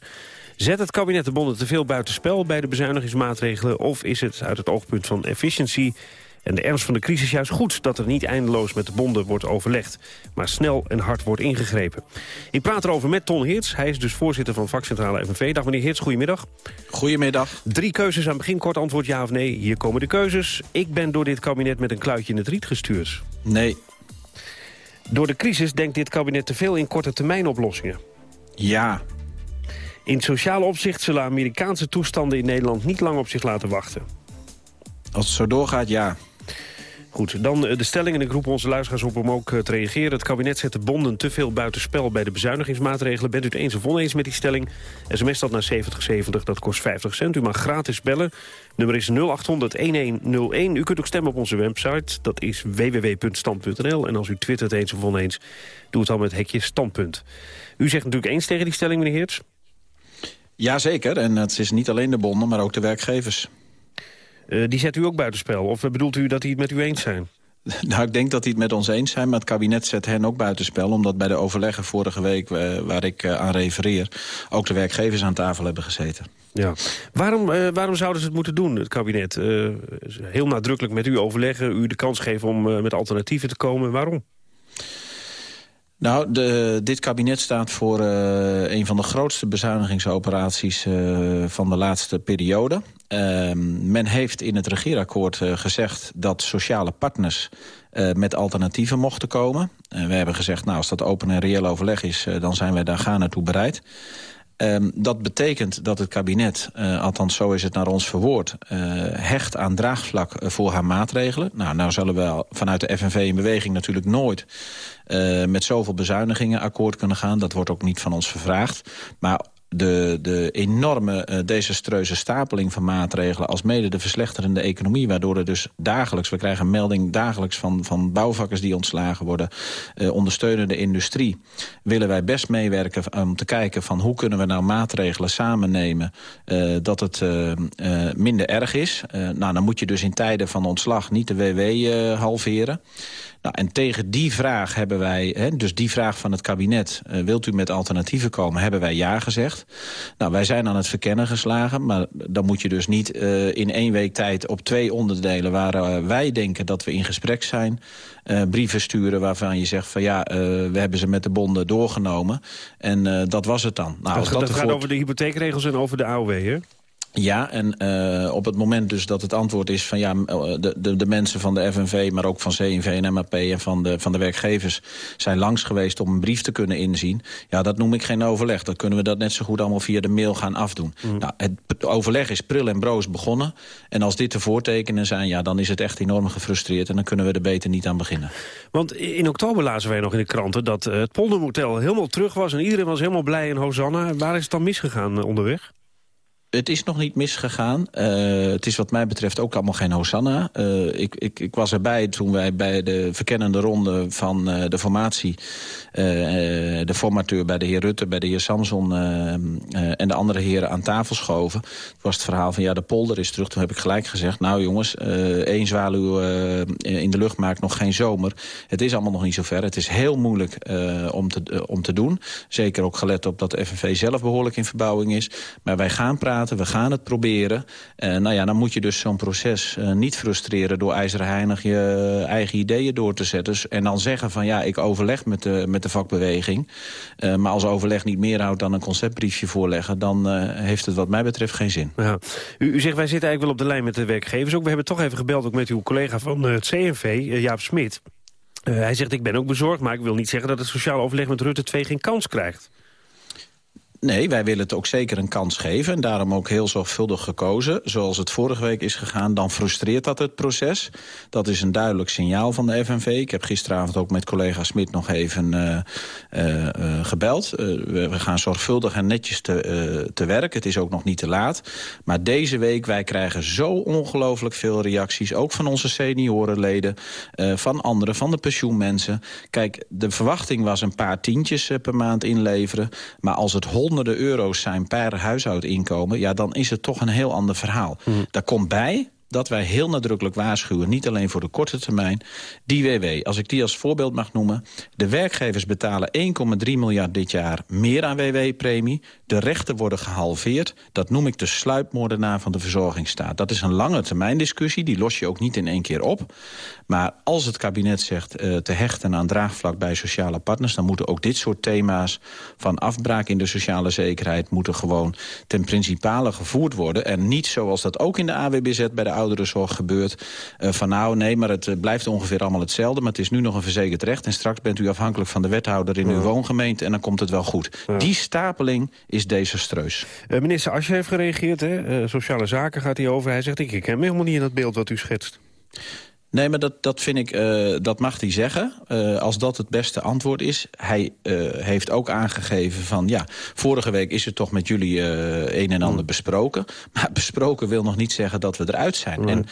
Speaker 18: Zet het kabinet de bonden te veel buitenspel bij de bezuinigingsmaatregelen... of is het uit het oogpunt van efficiëntie en de ernst van de crisis juist goed dat er niet eindeloos met de bonden wordt overlegd, maar snel en hard wordt ingegrepen. Ik praat erover met Ton Heerts. Hij is dus voorzitter van vakcentrale FNV. Dag meneer Heerts, goedemiddag.
Speaker 24: Goedemiddag.
Speaker 18: Drie keuzes aan het begin, kort antwoord ja of nee. Hier komen de keuzes. Ik ben door dit kabinet met een kluitje in het riet gestuurd.
Speaker 24: Nee.
Speaker 18: Door de crisis denkt dit kabinet te veel in korte termijn oplossingen.
Speaker 24: Ja.
Speaker 18: In sociaal opzicht zullen Amerikaanse toestanden in Nederland niet lang op zich laten wachten.
Speaker 24: Als het zo doorgaat, ja.
Speaker 18: Goed, dan eh, de stelling. En ik roep onze luisteraars op om ook eh, te reageren. Het kabinet zet de bonden te veel buitenspel bij de bezuinigingsmaatregelen. Bent u het eens of oneens met die stelling? SMS dat naar 7070, dat kost 50 cent. U mag gratis bellen. Nummer is 0800-1101. U kunt ook stemmen op onze website. Dat is www.stand.nl. En als u twittert eens of oneens, doe het dan met hekje standpunt. U zegt natuurlijk eens tegen die stelling, meneer Heerts.
Speaker 24: Jazeker, en het is niet alleen de bonden, maar ook de werkgevers.
Speaker 18: Uh, die zet u ook buitenspel? Of bedoelt u dat die het met u eens zijn? (laughs)
Speaker 24: Nou, ik denk dat die het met ons eens zijn, maar het kabinet zet hen ook buitenspel... omdat bij de overleggen vorige week, uh, waar ik uh, aan refereer... ook de werkgevers aan tafel hebben gezeten.
Speaker 18: Ja. Waarom, waarom zouden ze het moeten doen, het kabinet? heel nadrukkelijk met u overleggen, u de kans geven om met alternatieven te komen. Waarom?
Speaker 24: Nou, dit kabinet staat voor uh, een van de grootste bezuinigingsoperaties uh, van de laatste periode. Uh, men heeft in het regeerakkoord uh, gezegd dat sociale partners met alternatieven mochten komen. we hebben gezegd, nou, als dat open en reëel overleg is, dan zijn wij daar gaan naartoe bereid. Um, dat betekent dat het kabinet, uh, althans zo is het naar ons verwoord... Uh, hecht aan draagvlak voor haar maatregelen. Nou, nou zullen we vanuit de FNV in beweging natuurlijk nooit... Met zoveel bezuinigingen akkoord kunnen gaan. Dat wordt ook niet van ons gevraagd. Maar de, de enorme uh, desastreuze stapeling van maatregelen... als mede de verslechterende economie, waardoor er dus dagelijks... we krijgen melding dagelijks van, van bouwvakkers die ontslagen worden... Uh, ondersteunende industrie, willen wij best meewerken om te kijken... van hoe kunnen we nou maatregelen samen nemen uh, dat het minder erg is. nou, dan moet je dus in tijden van ontslag niet de WW halveren... Nou, en tegen die vraag hebben wij, hè, dus die vraag van het kabinet... Uh, wilt u met alternatieven komen, hebben wij ja gezegd. Nou, wij zijn aan het verkennen geslagen, maar dan moet je dus niet uh, in één week tijd... op twee onderdelen waar uh, wij denken dat we in gesprek zijn... brieven sturen waarvan je zegt van ja, we hebben ze met de bonden doorgenomen. En dat was het dan.
Speaker 18: Nou, dat, dat, dat gaat over de hypotheekregels en over de AOW, hè?
Speaker 24: Ja, en uh, op het moment dus dat het antwoord is van ja, eh, de, de, de mensen van de FNV, maar ook van CNV en MAP en van de, van de werkgevers zijn langs geweest om een brief te kunnen inzien. Ja, dat noem ik geen overleg. Dan kunnen we dat net zo goed allemaal via de mail gaan afdoen. Mm. Nou, het overleg is pril en broos begonnen. En als dit de voortekenen zijn, ja, dan is het echt enorm gefrustreerd en dan kunnen we er beter niet aan beginnen.
Speaker 18: Want in oktober lazen wij nog in de kranten dat uh, het Poldermotel helemaal terug was en iedereen was helemaal blij in Hosanna. Waar is het dan misgegaan onderweg?
Speaker 24: Het is nog niet misgegaan. Uh, het is wat mij betreft ook allemaal geen Hosanna. Uh, ik, ik, ik, was erbij toen wij bij de verkennende ronde van uh, de formatie... de formateur bij de heer Rutte, bij de heer Samson en de andere heren aan tafel schoven. Het was het verhaal van ja, de polder is terug. Toen heb ik gelijk gezegd, nou jongens, één zwaluw in de lucht maakt nog geen zomer. Het is allemaal nog niet zo ver. Het is heel moeilijk om, te, om te doen. Zeker ook gelet op dat de FNV zelf behoorlijk in verbouwing is. Maar wij gaan praten we gaan het proberen. Uh, nou ja, dan moet je dus zo'n proces uh, niet frustreren... door ijzerheinig je eigen ideeën door te zetten. En dan zeggen van ja, ik overleg met de, met de vakbeweging. Maar als overleg niet meer houdt dan een conceptbriefje voorleggen... dan heeft het wat mij betreft geen zin.
Speaker 18: Ja. U, u, zegt wij zitten eigenlijk wel op de lijn met de werkgevers. Ook, we hebben toch even gebeld ook met uw collega van het CNV, Jaap Smit. hij zegt ik ben ook bezorgd, maar ik wil niet zeggen... dat het sociaal overleg met Rutte 2 geen kans krijgt.
Speaker 24: Nee, wij willen het ook zeker een kans geven. En daarom ook heel zorgvuldig gekozen. Zoals het vorige week is gegaan, dan frustreert dat het proces. Dat is een duidelijk signaal van de FNV. Ik heb gisteravond ook met collega Smit nog even uh, uh, uh, gebeld. We, gaan zorgvuldig en netjes te, te werk. Het is ook nog niet te laat. Maar deze week, wij krijgen zo ongelooflijk veel reacties. Ook van onze seniorenleden, van anderen, van de pensioenmensen. Kijk, de verwachting was een paar tientjes per maand inleveren. Maar als het honderd honderden euro's zijn per huishoudinkomen... ja, dan is het toch een heel ander verhaal. Mm. Daar komt bij dat wij heel nadrukkelijk waarschuwen... niet alleen voor de korte termijn, die WW. Als ik die als voorbeeld mag noemen... de werkgevers betalen 1,3 miljard dit jaar meer aan WW-premie. De rechten worden gehalveerd. Dat noem ik de sluipmoordenaar van de verzorgingsstaat. Dat is een lange termijn discussie, die los je ook niet in één keer op. Maar als het kabinet zegt uh, te hechten aan draagvlak bij sociale partners... dan moeten ook dit soort thema's van afbraak in de sociale zekerheid... moeten gewoon ten principale gevoerd worden. En niet zoals dat ook in de AWBZ bij de ouderenzorg gebeurt... Uh, van nou, nee, maar het uh, blijft ongeveer allemaal hetzelfde... maar het is nu nog een verzekerd recht... en straks bent u afhankelijk van de wethouder in uw woongemeente... en dan komt het wel goed. Ja. Die stapeling is desastreus.
Speaker 18: minister Asje heeft gereageerd, hè? sociale zaken gaat hij over. Hij zegt, ik ken me helemaal niet in dat beeld wat u schetst.
Speaker 24: Nee, maar dat, dat vind ik, uh, dat mag hij zeggen. Uh, als dat het beste antwoord is. Hij uh, heeft ook aangegeven van, ja, vorige week is het toch met jullie een en ander mm. besproken. (laughs) Maar besproken wil nog niet zeggen dat we eruit zijn. En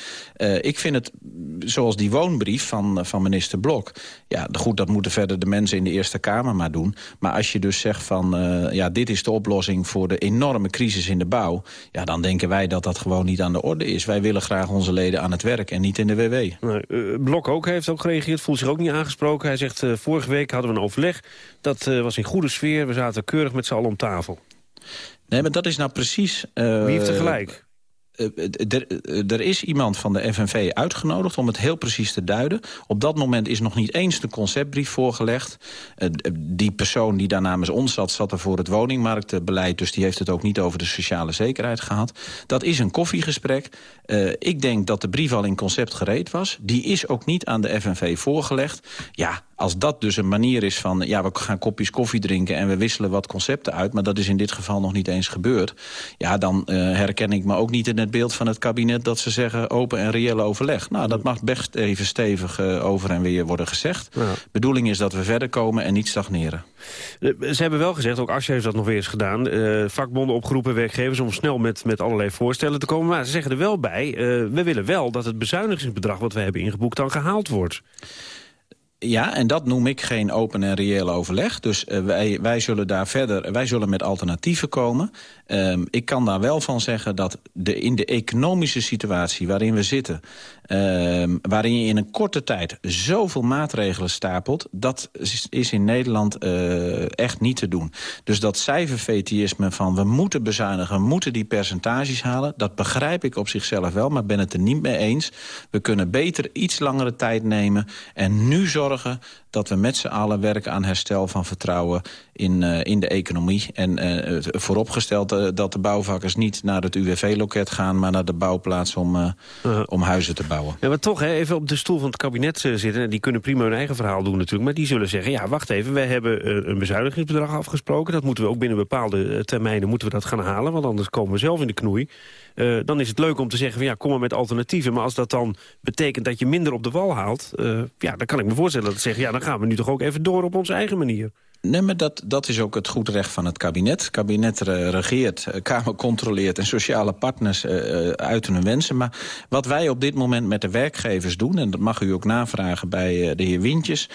Speaker 24: ik vind het, zoals die woonbrief van, van minister Blok. Ja, goed, dat moeten verder de mensen in de Eerste Kamer maar doen. Maar als je dus zegt van, ja, dit is de oplossing voor de enorme crisis in de bouw. Ja, dan denken wij dat dat gewoon niet aan de orde is. Wij willen graag onze leden aan het werk en niet in de WW.
Speaker 18: Uh, Blok ook heeft ook gereageerd, voelt zich ook niet aangesproken. Hij zegt, uh, vorige week hadden we een overleg. Dat uh, was in goede sfeer, we zaten keurig met z'n allen om tafel.
Speaker 24: Nee, maar dat is nou precies...
Speaker 18: Wie heeft er gelijk?
Speaker 24: Er, er is iemand van de FNV uitgenodigd om het heel precies te duiden. Op dat moment is nog niet eens de conceptbrief voorgelegd. Die persoon die daar namens ons zat, zat er voor het woningmarktbeleid. Dus die heeft het ook niet over de sociale zekerheid gehad. Dat is een koffiegesprek. Ik denk dat de brief al in concept gereed was. Die is ook niet aan de FNV voorgelegd. Ja, als dat dus een manier is van... ja, we gaan kopjes koffie drinken en we wisselen wat concepten uit... maar dat is in dit geval nog niet eens gebeurd... ja, dan uh, herken ik me ook niet in het beeld van het kabinet... dat ze zeggen open en reëel overleg. Nou, dat mag best even stevig uh, over en weer worden gezegd. Ja. bedoeling is dat we verder komen en niet stagneren.
Speaker 18: Ze hebben wel gezegd, ook Asje heeft dat nog weer eens gedaan... Uh, vakbonden opgeroepen werkgevers om snel met, met allerlei voorstellen te komen. Maar ze zeggen er wel bij, we willen wel dat het bezuinigingsbedrag... wat we hebben ingeboekt dan gehaald wordt.
Speaker 24: Ja, en dat noem ik geen open en reëel overleg. Dus uh, wij, wij zullen daar verder, wij zullen met alternatieven komen. Um, ik kan daar wel van zeggen dat de, in de economische situatie waarin we zitten... Um, waarin je in een korte tijd zoveel maatregelen stapelt... dat is, in Nederland uh, echt niet te doen. Dus dat cijferfetisme van we moeten bezuinigen... we moeten die percentages halen, dat begrijp ik op zichzelf wel... maar ben het er niet mee eens. We kunnen beter iets langere tijd nemen en nu zorgen dat we met z'n allen werken aan herstel van vertrouwen in, uh, in de economie. En uh, vooropgesteld uh, dat de bouwvakkers niet naar het UWV-loket gaan... maar naar de bouwplaats om, om huizen te bouwen.
Speaker 18: Ja, maar toch, hè, even op de stoel van het kabinet zitten... en die kunnen prima hun eigen verhaal doen natuurlijk... maar die zullen zeggen, ja, wacht even, wij hebben een bezuinigingsbedrag afgesproken... dat moeten we ook binnen bepaalde termijnen moeten we dat gaan halen... want anders komen we zelf in de knoei. Uh, dan is het leuk om te zeggen van ja, kom maar met alternatieven. Maar als dat dan betekent dat je minder op de wal haalt... Uh, ja, dan kan ik me voorstellen dat ze zeggen... ja, dan gaan we nu toch ook even door op onze eigen manier.
Speaker 24: Nee, maar dat, dat is ook het goed recht van het kabinet. Het kabinet regeert, Kamer controleert en sociale partners uh, uiten hun wensen. Maar wat wij op dit moment met de werkgevers doen... en dat mag u ook navragen bij de heer Wintjes...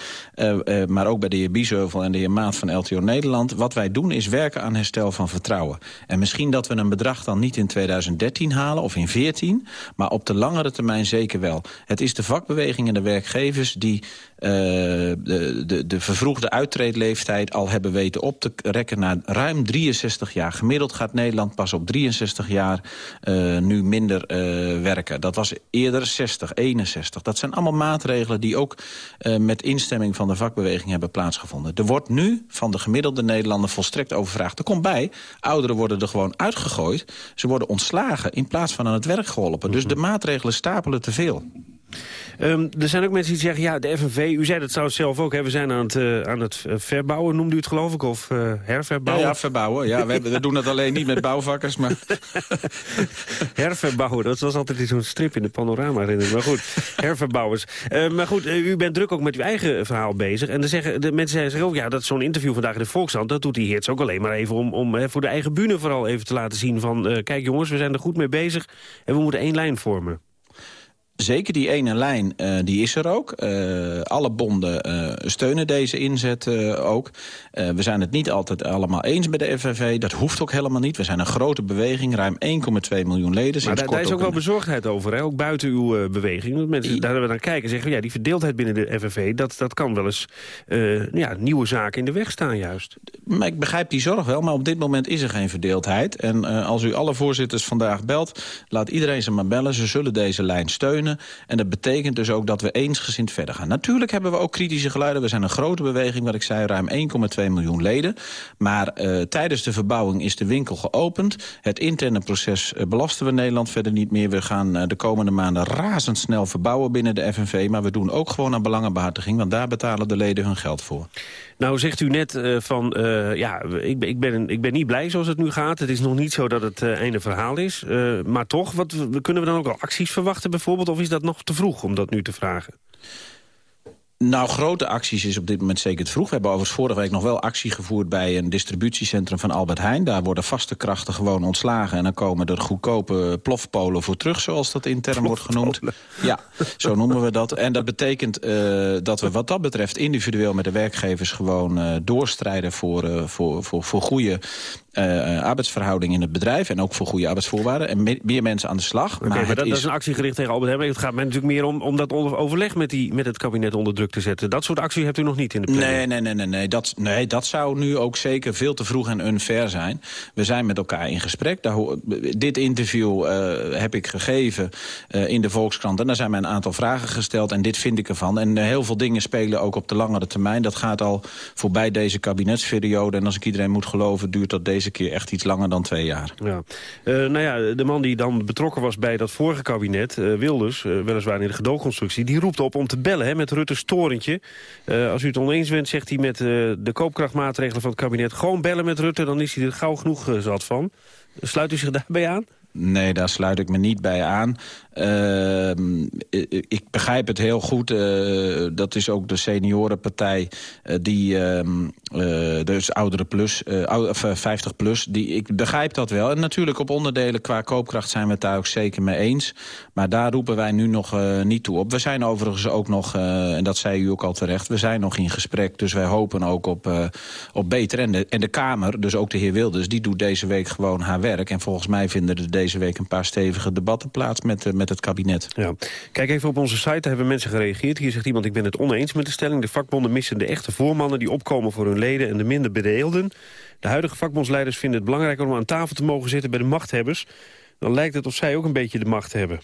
Speaker 24: Maar ook bij de heer Biesheuvel en de heer Maat van LTO Nederland... wat wij doen is werken aan herstel van vertrouwen. En misschien dat we een bedrag dan niet in 2013 halen of in 2014... maar op de langere termijn zeker wel. Het is de vakbeweging en de werkgevers die de, de, de vervroegde uittreedleeftijd al hebben weten op te rekken naar ruim 63 jaar. Gemiddeld gaat Nederland pas op 63 jaar uh, nu minder uh, werken. Dat was eerder 60, 61. Dat zijn allemaal maatregelen die ook uh, met instemming van de vakbeweging hebben plaatsgevonden. Er wordt nu van de gemiddelde Nederlander volstrekt overvraagd. Er komt bij, ouderen worden er gewoon uitgegooid. Ze worden ontslagen in plaats van aan het werk geholpen. Dus de maatregelen stapelen te veel.
Speaker 18: Um, er zijn ook mensen die zeggen, ja, de FNV, u zei dat trouwens zelf ook, hè, we zijn aan het, uh, aan het verbouwen, noemde u het geloof ik, of uh, herverbouwen?
Speaker 24: Ja, ja, verbouwen. Ja, we, hebben, we doen dat alleen niet met bouwvakkers, maar... (laughs)
Speaker 18: herverbouwen, dat was altijd zo'n strip in de panorama, herinner Maar goed, herverbouwers. Uh, maar goed, u bent druk ook met uw eigen verhaal bezig. En dan zeggen, de mensen zeggen ook, ja, dat zo'n interview vandaag in de Volkshand, dat doet die Heerts ook alleen maar even om, om hè, voor de eigen bühne vooral even te laten zien van, kijk jongens, we zijn er goed mee bezig en we moeten één lijn vormen.
Speaker 24: Zeker die ene lijn, uh, die is er ook. Uh, alle bonden uh, steunen deze inzet ook. we zijn het niet altijd allemaal eens met de FNV. Dat hoeft ook helemaal niet. We zijn een grote beweging, ruim 1,2 miljoen leden.
Speaker 18: Maar daar, daar is ook, ook wel bezorgdheid over, hè? ook buiten uw beweging. Mensen, daar we naar kijken zeggen, ja, die verdeeldheid binnen de FNV... dat, dat kan wel eens ja, nieuwe zaken in de weg staan juist.
Speaker 24: Maar ik begrijp die zorg wel, maar op dit moment is er geen verdeeldheid. En als u alle voorzitters vandaag belt, laat iedereen ze maar bellen. Ze zullen deze lijn steunen. En dat betekent dus ook dat we eensgezind verder gaan. Natuurlijk hebben we ook kritische geluiden. We zijn een grote beweging, wat ik zei, ruim 1,2 miljoen leden. Maar uh, tijdens de verbouwing is de winkel geopend. Het interne proces uh, belasten we Nederland verder niet meer. We gaan uh, de komende maanden razendsnel verbouwen binnen de FNV. Maar we doen ook gewoon aan belangenbehartiging, want daar betalen de leden hun geld voor.
Speaker 18: Nou zegt u net uh, van, uh, ja, ik, ik, ben, ik ben niet blij zoals het nu gaat. Het is nog niet zo dat het uh, einde verhaal is. maar toch, wat, kunnen we dan ook al acties verwachten bijvoorbeeld? Of is dat nog te vroeg om dat nu te vragen?
Speaker 24: Nou, grote acties is op dit moment zeker te vroeg. We hebben overigens vorige week nog wel actie gevoerd... bij een distributiecentrum van Albert Heijn. Daar worden vaste krachten gewoon ontslagen... en dan komen er goedkope plofpolen voor terug... zoals dat intern wordt genoemd. Ja, zo noemen we dat. En dat betekent uh, dat we wat dat betreft individueel met de werkgevers... gewoon uh, doorstrijden voor, uh, voor, voor, voor goede uh, arbeidsverhouding in het bedrijf... en ook voor goede arbeidsvoorwaarden en me meer mensen aan de slag.
Speaker 18: Okay, maar, maar dat, is... dat, is... een actie gericht tegen Albert Heijn. Het gaat mij natuurlijk meer om, om dat overleg met, die, met het kabinet onder druk te zetten. Dat soort actie hebt u nog niet in de planning?
Speaker 24: Nee, nee, nee, nee, nee. Dat, nee, dat zou nu ook zeker veel te vroeg en unfair zijn. We zijn met elkaar in gesprek. Daar, dit interview uh, heb ik gegeven uh, in de Volkskrant. En daar zijn mij een aantal vragen gesteld. En dit vind ik ervan. En heel veel dingen spelen ook op de langere termijn. Dat gaat al voorbij deze kabinetsperiode. En als ik iedereen moet geloven, duurt dat deze keer echt iets langer dan twee jaar.
Speaker 18: Ja. Nou ja, de man die dan betrokken was bij dat vorige kabinet, Wilders... Weliswaar in de gedoogconstructie, die roept op om te bellen hè, met Rutte's torentje. als u het oneens bent, zegt hij met de koopkrachtmaatregelen van het kabinet... gewoon bellen met Rutte, dan is hij er gauw genoeg zat van. Sluit u zich daarbij aan?
Speaker 24: Nee, daar sluit ik me niet bij aan. Uh, ik begrijp het heel goed. Uh, dat is ook de seniorenpartij uh, die, dus oudere plus, 50 plus. Die, ik begrijp dat wel. En natuurlijk op onderdelen qua koopkracht zijn we het daar ook zeker mee eens. Maar daar roepen wij nu nog niet toe op. We zijn overigens ook nog, en dat zei u ook al terecht... we zijn nog in gesprek, dus wij hopen ook op, op beter. En de, en de Kamer, dus ook de heer Wilders, die doet deze week gewoon haar werk. En volgens mij vinden er deze week een paar stevige debatten plaats met, met het kabinet.
Speaker 18: Ja. Kijk even op onze site, daar hebben mensen gereageerd. Hier zegt iemand, ik ben het oneens met de stelling. De vakbonden missen de echte voormannen die opkomen voor hun leden... en de minder bedeelden. De huidige vakbondsleiders vinden het belangrijker om aan tafel te mogen zitten bij de machthebbers. Dan lijkt het of zij ook een beetje de macht hebben.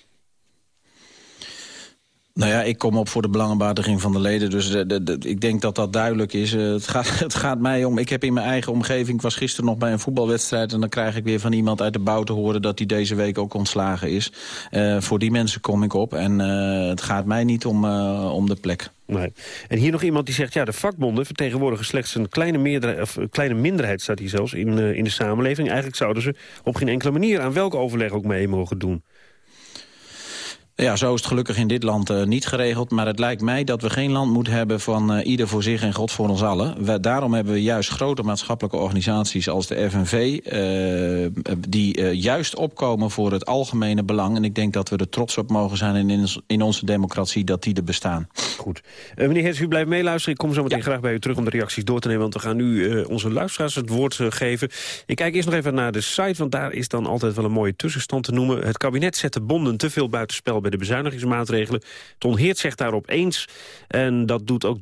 Speaker 24: Nou ja, ik kom op voor de belangenbehartiging van de leden. Dus de, de, ik denk dat dat duidelijk is. Uh, het, gaat, (laughs) het gaat mij om... Ik heb in mijn eigen omgeving... Ik was gisteren nog bij een voetbalwedstrijd... en dan krijg ik weer van iemand uit de bouw te horen... dat hij deze week ook ontslagen is. Uh, voor die mensen kom ik op. En uh, het gaat mij niet om, om de plek.
Speaker 18: Nee. En hier nog iemand die zegt... ja, de vakbonden vertegenwoordigen slechts een kleine, kleine minderheid... staat hier zelfs in, in de samenleving. Eigenlijk zouden ze op geen enkele manier... aan welk overleg ook mee mogen doen.
Speaker 24: Ja, zo is het gelukkig in dit land uh, niet geregeld. Maar het lijkt mij dat we geen land moeten hebben van uh, ieder voor zich en God voor ons allen. We, daarom hebben we juist grote maatschappelijke organisaties als de FNV... Uh, eh, die juist opkomen voor het algemene belang. En ik denk dat we er trots op mogen zijn in, in onze democratie dat die er bestaan.
Speaker 18: Goed. meneer Hers, u blijft meeluisteren. Ik kom zo meteen ja. graag bij u terug om de reacties door te nemen. Want we gaan nu onze luisteraars het woord geven. Ik kijk eerst nog even naar de site, want daar is dan altijd wel een mooie tussenstand te noemen. Het kabinet zet de bonden te veel buitenspel bij de bezuinigingsmaatregelen. Ton Heert zegt daarop eens. En dat doet ook 73%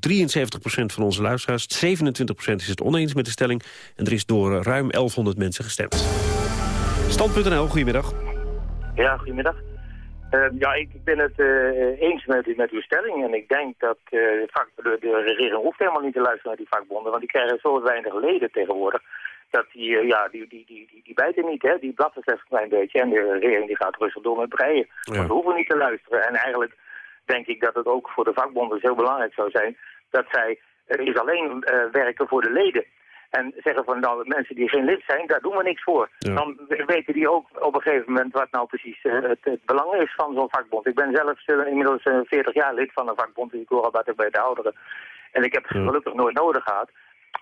Speaker 18: van onze luisteraars. 27% is het oneens met de stelling. En er is door ruim 1100 mensen gestemd. Stand.nl, goedemiddag.
Speaker 25: Ja, goedemiddag. Uh, ja, ik ben het uh, eens met, met uw stelling. En ik denk dat uh, de, de, regering hoeft helemaal niet te luisteren naar die vakbonden. Want die krijgen zo weinig leden tegenwoordig dat die, eh, ja, die, die, die, die, die bijten niet, hè. Die blaffen slechts een klein beetje. En de regering die gaat rustig door met breien. Ja. we hoeven niet te luisteren. En eigenlijk denk ik dat het ook voor de vakbonden heel belangrijk zou zijn... dat zij is alleen uh, werken voor de leden. En zeggen van nou, mensen die geen lid zijn, daar doen we niks voor. Dan weten die ook op een gegeven moment wat nou precies uh, het, het, belang is van zo'n vakbond. Ik ben zelf uh, inmiddels uh, 40 jaar lid van een vakbond, dus ik hoor al bij de ouderen. En ik heb het gelukkig nooit nodig gehad.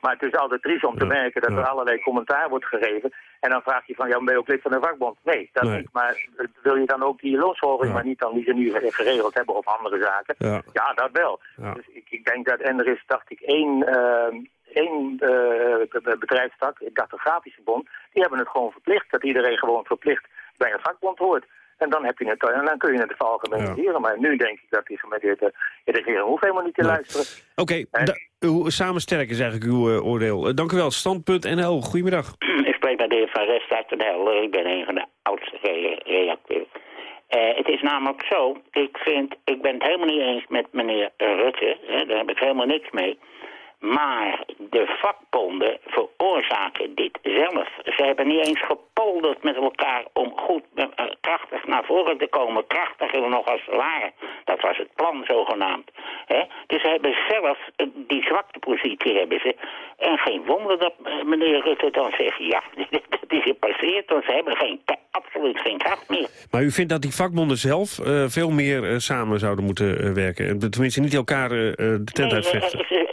Speaker 25: Maar het is altijd triest om te merken dat er allerlei commentaar wordt gegeven. En dan vraag je van, ja, ben je ook lid van een vakbond? Nee, dat niet. Maar wil je dan ook die loonsverhoging, maar niet dan die ze nu geregeld hebben of andere zaken? Ja, dat wel. Dus ik, ik, denk dat, en er is, dacht ik, één, uh, één uh, bedrijfstak, ik dacht de Grafische Bond, die hebben het gewoon verplicht, dat iedereen gewoon verplicht bij een vakbond hoort. En dan, heb je het, en dan kun je het veralgemeniseren. Ja. Maar nu denk ik dat die gemeente de regering hoeft helemaal niet te luisteren.
Speaker 18: Oké, okay, uw samen sterk is eigenlijk uw uh, oordeel. Uh, dank u wel. Stand.nl, goedemiddag.
Speaker 26: Ik spreek bij de heer Van Rest.nl. Ik ben een van de oudste reacteurs. Uh, het is namelijk zo, ik, vind, ik ben het helemaal niet eens met meneer Rutte. Hè, daar heb ik helemaal niks mee. Maar de vakbonden veroorzaken dit zelf. Ze hebben niet eens gepolderd met elkaar om goed uh, krachtig naar voren te komen. Krachtiger nog als ze waren. Dat was het plan zogenaamd. He? Dus ze hebben zelf uh, die zwaktepositie hebben ze. En geen wonder dat uh, meneer Rutte dan zegt... ja, (laughs) dat is gepasseerd, want ze hebben geen, absoluut geen kracht meer.
Speaker 18: Maar u vindt dat die vakbonden zelf veel meer samen zouden moeten werken? Tenminste niet elkaar de tent nee, uitvechten?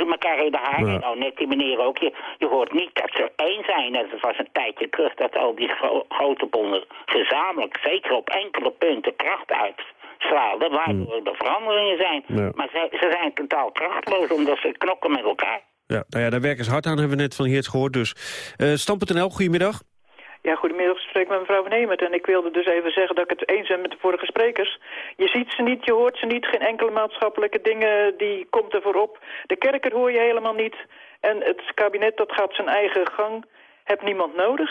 Speaker 26: Vliegen elkaar in de haren. Nou, net die meneer ook. Je, je hoort niet dat ze één zijn. Het was een tijdje terug dat al die grote bonden gezamenlijk, zeker op enkele punten, kracht uitstraalden. Waardoor hmm. er veranderingen zijn. Maar ze, ze zijn totaal krachtloos omdat ze knokken met elkaar.
Speaker 18: Ja, nou ja, daar werken ze hard aan, hebben we net van Heerts gehoord. Dus uh, Stam.nl, goedemiddag.
Speaker 27: Ja, goedemiddag, ik spreek met mevrouw Van Hemert. En ik wilde dus even zeggen dat ik het eens ben met de vorige sprekers. Je ziet ze niet, je hoort ze niet, geen enkele maatschappelijke dingen die komt er voorop. De kerker hoor je helemaal niet. En het kabinet dat gaat zijn eigen gang, hebt niemand nodig.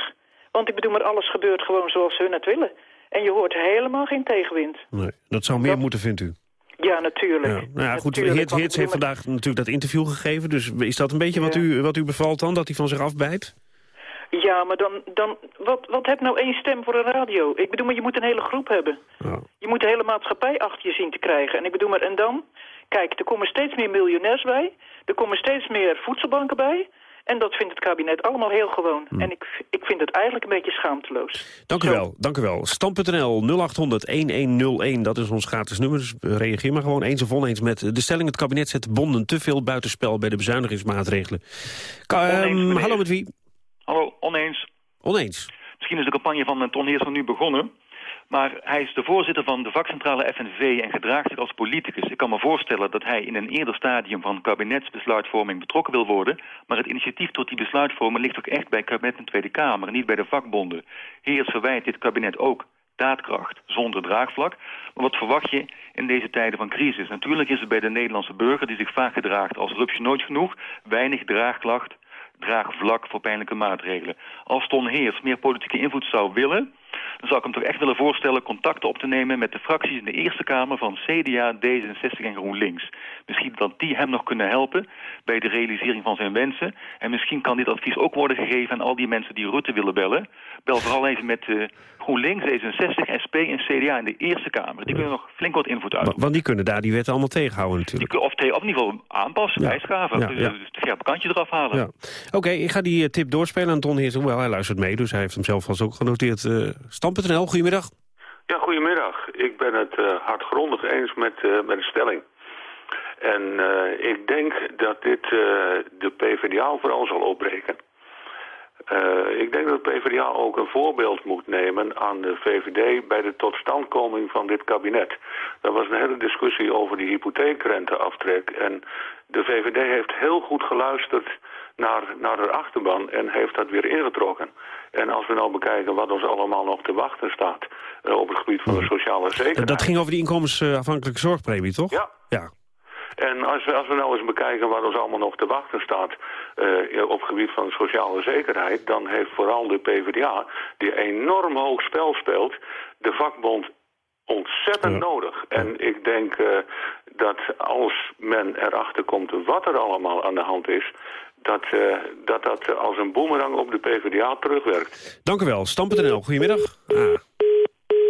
Speaker 27: Want ik bedoel, maar alles gebeurt gewoon zoals hun het willen. En je hoort helemaal geen tegenwind.
Speaker 18: Nee, dat zou meer moeten, vindt u?
Speaker 27: Ja, natuurlijk. Ja.
Speaker 18: Nou ja, goed, Heerts Heert heeft vandaag natuurlijk dat interview gegeven. Dus is dat een beetje wat, u, wat u bevalt dan, dat hij van zich afbijt?
Speaker 27: Ja, maar dan, dan wat, wat heb nou één stem voor een radio? Ik bedoel, maar je moet een hele groep hebben. Je moet de hele maatschappij achter je zien te krijgen. En ik bedoel, maar en dan? Kijk, er komen steeds meer miljonairs bij. Er komen steeds meer voedselbanken bij. En dat vindt het kabinet allemaal heel gewoon.
Speaker 18: Hm.
Speaker 27: En ik, ik vind het eigenlijk een beetje schaamteloos.
Speaker 18: Dank u wel, dank u wel. Stam.nl 0800-1101, dat is ons gratis nummer. Dus reageer maar gewoon eens of oneens met de stelling. Het kabinet zet de bonden te veel buitenspel bij de bezuinigingsmaatregelen. Ka- ehm,
Speaker 28: Oneens,
Speaker 18: hallo met wie?
Speaker 28: Hallo, oneens.
Speaker 18: Oneens.
Speaker 28: Misschien is de campagne van eh, Ton Heerser nu begonnen. Maar hij is de voorzitter van de vakcentrale FNV en gedraagt zich als politicus. Ik kan me voorstellen dat hij in een eerder stadium van kabinetsbesluitvorming betrokken wil worden. Maar het initiatief tot die besluitvorming ligt ook echt bij kabinet en Tweede Kamer, niet bij de vakbonden. Heers verwijt dit kabinet ook daadkracht zonder draagvlak. Maar wat verwacht je in deze tijden van crisis? Natuurlijk is het bij de Nederlandse burger die zich vaak gedraagt als rupsje nooit genoeg, weinig draagklacht, draagvlak voor pijnlijke maatregelen. Als Ton Heers meer politieke invloed zou willen, dan zou ik hem toch echt willen voorstellen contacten op te nemen met de fracties in de Eerste Kamer van CDA, D66 en GroenLinks. Misschien dat die hem nog kunnen helpen bij de realisering van zijn wensen. En misschien kan dit advies ook worden gegeven aan al die mensen die Rutte willen bellen. Bel vooral even met eh, GroenLinks, D66, SP en CDA in de Eerste Kamer. Die kunnen nog flink wat invloed uit.
Speaker 18: Wa- Want die kunnen daar die wetten allemaal tegenhouden natuurlijk.
Speaker 28: Of te- aanpassen, bijschaven.
Speaker 18: Ja,
Speaker 28: dus,
Speaker 18: ja.
Speaker 28: dus scherpe kantje eraf halen.
Speaker 18: Ja. Oké, ik ga die eh, tip doorspelen aan Ton Heers. Hoewel, hij luistert mee, dus hij heeft hem zelf vast ook genoteerd. Eh Stam.nl, goedemiddag.
Speaker 29: Ja, goedemiddag. Ik ben het eh, hardgrondig eens met, eh, met de stelling. En eh, ik denk dat dit de PvdA vooral zal opbreken. Ik denk dat de PvdA ook een voorbeeld moet nemen aan de VVD bij de totstandkoming van dit kabinet. Er was een hele discussie over die hypotheekrenteaftrek. En de VVD heeft heel goed geluisterd naar, naar de achterban en heeft dat weer ingetrokken. En als we nou bekijken wat ons allemaal nog te wachten staat eh, op het gebied van de sociale zekerheid.
Speaker 18: Dat ging over die inkomensafhankelijke zorgpremie, toch?
Speaker 29: Ja.
Speaker 18: Ja.
Speaker 29: En als we, als we nou eens bekijken wat ons allemaal nog te wachten staat eh, op het gebied van sociale zekerheid, dan heeft vooral de PvdA, die enorm hoog spel speelt, de vakbond ontzettend nodig. En ik denk eh, dat als men erachter komt wat er allemaal aan de hand is, dat uh, dat, dat als een boemerang op de PvdA terugwerkt.
Speaker 18: Dank u wel. Stam.nl, goedemiddag. Ah,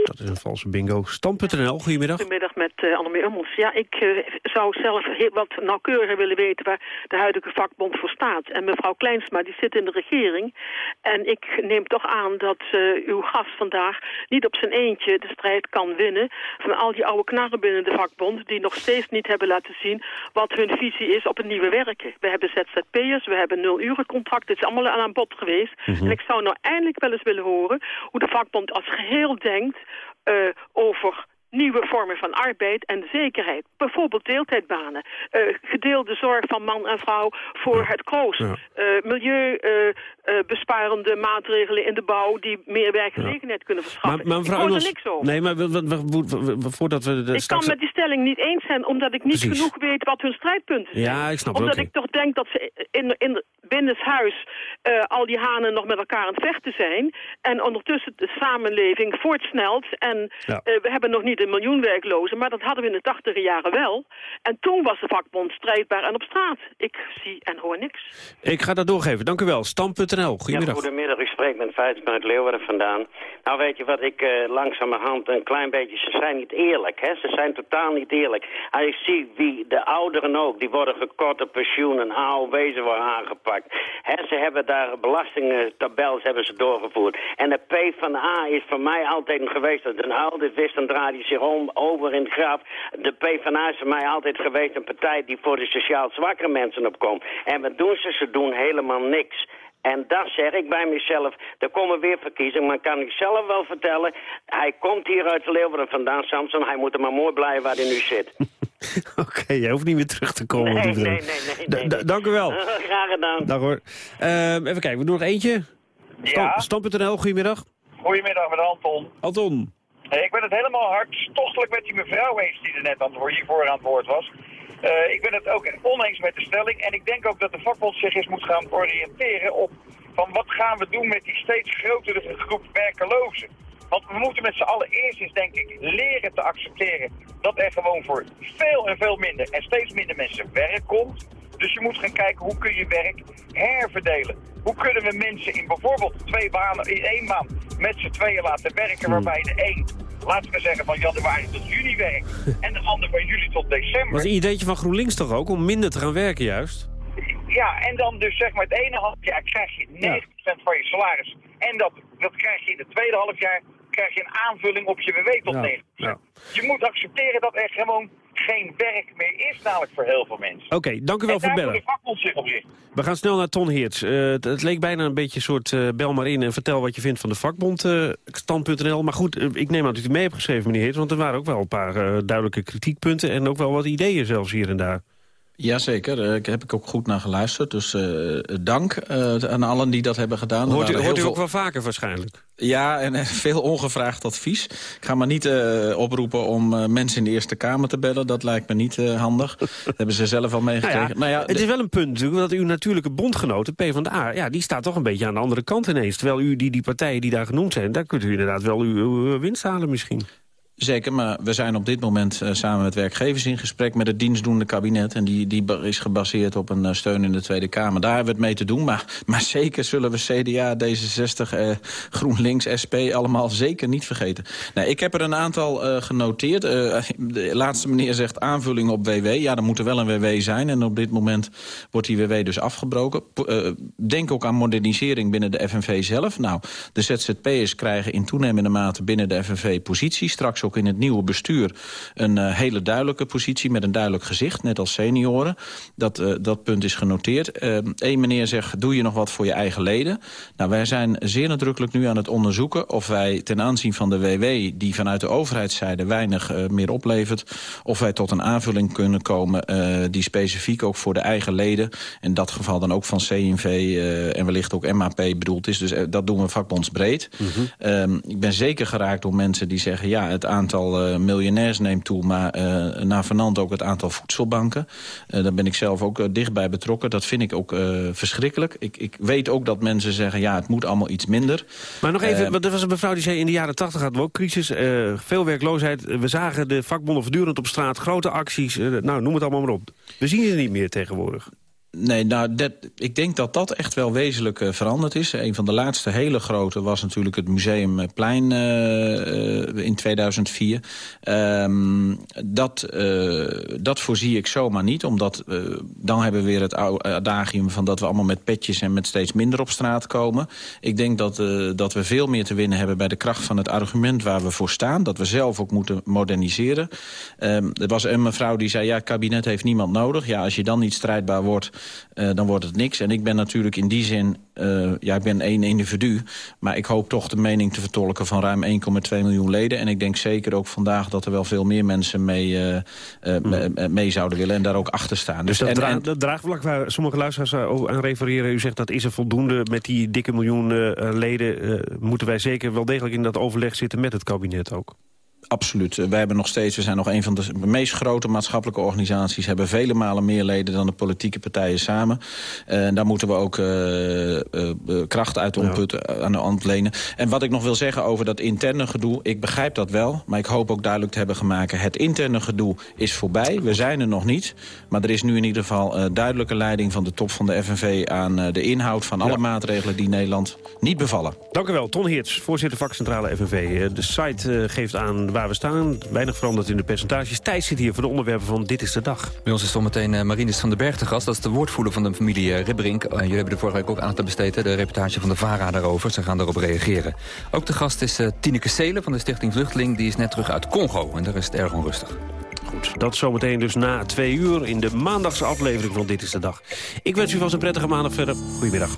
Speaker 18: dat is een valse bingo. Stam.nl, goedemiddag.
Speaker 30: Goedemiddag met uh, Annemie Ummels. Ja, ik uh, zou zelf heel wat nauwkeuriger willen weten waar de huidige vakbond voor staat. En mevrouw Kleinsma, die zit in de regering. En ik neem toch aan dat uh, uw gast vandaag niet op zijn eentje de strijd kan winnen... van al die oude knarren binnen de vakbond... die nog steeds niet hebben laten zien wat hun visie is op het nieuwe werken. We hebben ZZP'ers, we hebben nul-urencontract. Het is allemaal aan bod geweest. Mm -hmm. En ik zou nou eindelijk wel eens willen horen hoe de vakbond als geheel denkt... Uh, over nieuwe vormen van arbeid en zekerheid. Bijvoorbeeld deeltijdbanen, uh, gedeelde zorg van man en vrouw voor het kroos, ja. uh, milieubesparende maatregelen in de bouw die meer werkgelegenheid ja. kunnen verschaffen.
Speaker 18: Maar, maar mevrouw Ummels,
Speaker 30: er niks over.
Speaker 18: Nee, maar voordat we... De
Speaker 30: ik
Speaker 18: straks...
Speaker 30: kan met die stelling niet eens zijn, omdat ik niet
Speaker 18: Precies.
Speaker 30: genoeg weet wat hun strijdpunten zijn.
Speaker 18: Ja, ik snap
Speaker 30: Omdat ik toch denk dat ze in, in, binnenshuis al die hanen nog met elkaar aan het vechten zijn. En ondertussen de samenleving voortsnelt. En ja. we hebben nog niet een miljoen werklozen, maar dat hadden we in de tachtige jaren wel. En toen was de vakbond strijdbaar en op straat. Ik zie en hoor niks.
Speaker 18: Ik ga dat doorgeven. Dank u wel. Stam.nl. Goedemiddag.
Speaker 31: Ja, goedemiddag. Ik spreek met Feitje uit Leeuwarden vandaan. Nou, weet je wat ik uh, langzamerhand een klein beetje... Ze zijn niet eerlijk, hè. Ze zijn totaal niet eerlijk. Als ik zie wie, de ouderen ook, die worden gekort op pensioenen, AOW's worden aangepakt. Hè, ze hebben daar belastingtabels hebben ze doorgevoerd. En de P van A is voor mij altijd geweest... dat een altijd wist, dan draait hij zich om over in het graf. De P van A is voor mij altijd geweest een partij die voor de sociaal zwakkere mensen opkomt. En wat doen ze? Ze doen helemaal niks. En dat zeg ik bij mezelf. Er komen weer verkiezingen, maar kan ik zelf wel vertellen... hij komt hier uit Leeuwarden vandaan, Samson. Hij moet er maar mooi blijven waar hij nu zit. (laughs)
Speaker 18: Oké, okay, je hoeft niet meer terug te komen.
Speaker 31: Nee, nee, nee, nee, nee, nee.
Speaker 18: Dank u wel. (laughs)
Speaker 31: Graag gedaan.
Speaker 18: Dag hoor. Uh, even kijken, we doen nog eentje.
Speaker 32: Ja.
Speaker 18: Stam.nl, goedemiddag.
Speaker 32: Goedemiddag met Anton.
Speaker 18: Anton.
Speaker 32: Hey, ik ben het helemaal hartstochtelijk met die mevrouw eens die er net hiervoor aan het woord was. Uh, ik ben het ook oneens met de stelling. En ik denk ook dat de vakbond zich eens moet gaan oriënteren op van wat gaan we doen met die steeds grotere groep werkelozen. Want we moeten met z'n allen eerst eens, denk ik, leren te accepteren dat er gewoon voor veel en veel minder en steeds minder mensen werk komt. Dus je moet gaan kijken hoe kun je werk herverdelen. Hoe kunnen we mensen in bijvoorbeeld twee banen, in één baan met z'n tweeën laten werken,
Speaker 18: Hmm.
Speaker 32: waarbij de een, laten we zeggen, van januari tot juni werkt en de ander van juli tot december.
Speaker 18: Was een ideetje van GroenLinks toch ook, om minder te gaan werken juist?
Speaker 32: Ja, en dan dus zeg maar het ene halfjaar krijg je 90% van je salaris. En dat, dat krijg je in het tweede halfjaar krijg je een aanvulling op je WW tot
Speaker 18: Ja,
Speaker 32: 90%. Je moet accepteren dat er gewoon geen werk meer is, namelijk voor heel veel mensen.
Speaker 18: Oké, dank u wel
Speaker 32: en
Speaker 18: voor het bellen.
Speaker 32: zich op.
Speaker 18: We gaan snel naar Ton Heerts. Eh, het, het leek bijna een beetje een soort eh, bel maar in en vertel wat je vindt van de vakbond eh, stand.nl. Maar goed, ik neem aan dat u het mee hebt geschreven, meneer Heerts. Want er waren ook wel een paar duidelijke kritiekpunten en ook wel wat ideeën zelfs hier en daar.
Speaker 24: Jazeker, daar heb ik ook goed naar geluisterd. Dus eh, dank eh, aan allen die dat hebben gedaan.
Speaker 18: Hoort u, hoort u ook wel vaker waarschijnlijk?
Speaker 24: Ja, en eh, veel ongevraagd advies. Ik ga maar niet eh, oproepen om eh, mensen in de Eerste Kamer te bellen. Dat lijkt me niet eh, handig. (laughs) Dat hebben ze zelf al
Speaker 18: Nou ja,
Speaker 24: meegekregen. Nou ja,
Speaker 18: het is wel een punt natuurlijk, dat uw natuurlijke bondgenoot, de PvdA... Ja, die staat toch een beetje aan de andere kant ineens. Terwijl u die, die partijen die daar genoemd zijn, daar kunt u inderdaad wel uw, uw winst halen misschien.
Speaker 24: Zeker, maar we zijn op dit moment uh, samen met werkgevers in gesprek met het dienstdoende kabinet. En die, die is gebaseerd op een uh, steun in de Tweede Kamer. Daar hebben we het mee te doen. Maar, maar zeker zullen we CDA, D66, eh, GroenLinks, SP allemaal zeker niet vergeten. Nou, ik heb er een aantal genoteerd. de laatste meneer zegt aanvulling op WW. Ja, er moet er wel een WW zijn. En op dit moment wordt die WW dus afgebroken. Denk ook aan modernisering binnen de FNV zelf. Nou, de ZZP'ers krijgen in toenemende mate binnen de FNV positie. Straks ook in het nieuwe bestuur een uh, hele duidelijke positie met een duidelijk gezicht, net als senioren. Dat, uh, dat punt is genoteerd. Eén uh, meneer zegt, doe je nog wat voor je eigen leden? Nou, wij zijn zeer nadrukkelijk nu aan het onderzoeken of wij ten aanzien van de WW, die vanuit de overheidszijde weinig meer oplevert, of wij tot een aanvulling kunnen komen die specifiek ook voor de eigen leden, in dat geval dan ook van CNV en wellicht ook MAP bedoeld is. Dus dat doen we vakbondsbreed. Mm -hmm. ik ben zeker geraakt door mensen die zeggen, ja, het aantal uh, miljonairs neemt toe, maar uh, na Vernant ook het aantal voedselbanken. Uh, daar ben ik zelf ook dichtbij betrokken. Dat vind ik ook verschrikkelijk. Ik, ik, weet ook dat mensen zeggen, ja, het moet allemaal iets minder.
Speaker 18: Maar nog even, want er was een mevrouw die zei, in de jaren tachtig hadden we ook crisis. veel werkloosheid. We zagen de vakbonden voortdurend op straat. Grote acties. nou, noem het allemaal maar op. We zien ze niet meer tegenwoordig.
Speaker 24: Nee, nou, dat, ik denk dat dat echt wel wezenlijk uh, veranderd is. Een van de laatste hele grote was natuurlijk het Museumplein uh, in 2004. Um, dat, dat voorzie ik zomaar niet, omdat dan hebben we weer het adagium van dat we allemaal met petjes en met steeds minder op straat komen. Ik denk dat, dat we veel meer te winnen hebben bij de kracht van het argument waar we voor staan. Dat we zelf ook moeten moderniseren. Um, er was een mevrouw die zei, ja, het kabinet heeft niemand nodig. Ja, als je dan niet strijdbaar wordt... Uh, dan wordt het niks. En ik ben natuurlijk in die zin, uh, ja, ik ben één individu... maar ik hoop toch de mening te vertolken van ruim 1,2 miljoen leden. En ik denk zeker ook vandaag dat er wel veel meer mensen mee, uh, mm. mee zouden willen... en daar ook achter staan.
Speaker 18: Dus, dus dat,
Speaker 24: en,
Speaker 18: dra dat draagvlak waar sommige luisteraars aan refereren... u zegt dat is er voldoende met die dikke miljoen leden... moeten wij zeker wel degelijk in dat overleg zitten met het kabinet ook?
Speaker 24: Absoluut. Wij hebben nog steeds, we zijn nog een van de meest grote maatschappelijke organisaties. Hebben vele malen meer leden dan de politieke partijen samen. En daar moeten we ook uh, uh, kracht uit omputten, ja. aan de hand lenen. En wat ik nog wil zeggen over dat interne gedoe. Ik begrijp dat wel, maar ik hoop ook duidelijk te hebben gemaakt. Het interne gedoe is voorbij. We zijn er nog niet. Maar er is nu in ieder geval uh, duidelijke leiding van de top van de FNV... aan de inhoud van alle ja. maatregelen die Nederland niet bevallen.
Speaker 18: Dank u wel. Ton Heerts, voorzitter vakcentrale FNV. De site geeft aan waar we staan. Weinig veranderd in de percentages. Thijs zit hier voor de onderwerpen van Dit is de Dag.
Speaker 33: Bij ons is zometeen uh, Marinus van den Berg te gast. Dat is de woordvoerder van de familie Ribbrink. Uh, jullie hebben er vorige week ook aandacht besteed. De reportage van de VARA daarover. Ze gaan daarop reageren. Ook de gast is Tineke Seelen van de Stichting Vluchteling. Die is net terug uit Congo. En daar is het erg onrustig.
Speaker 18: Goed, dat zometeen dus na twee uur in de maandagse aflevering van Dit is de Dag. Ik wens u vast een prettige maandag verder. Goedemiddag.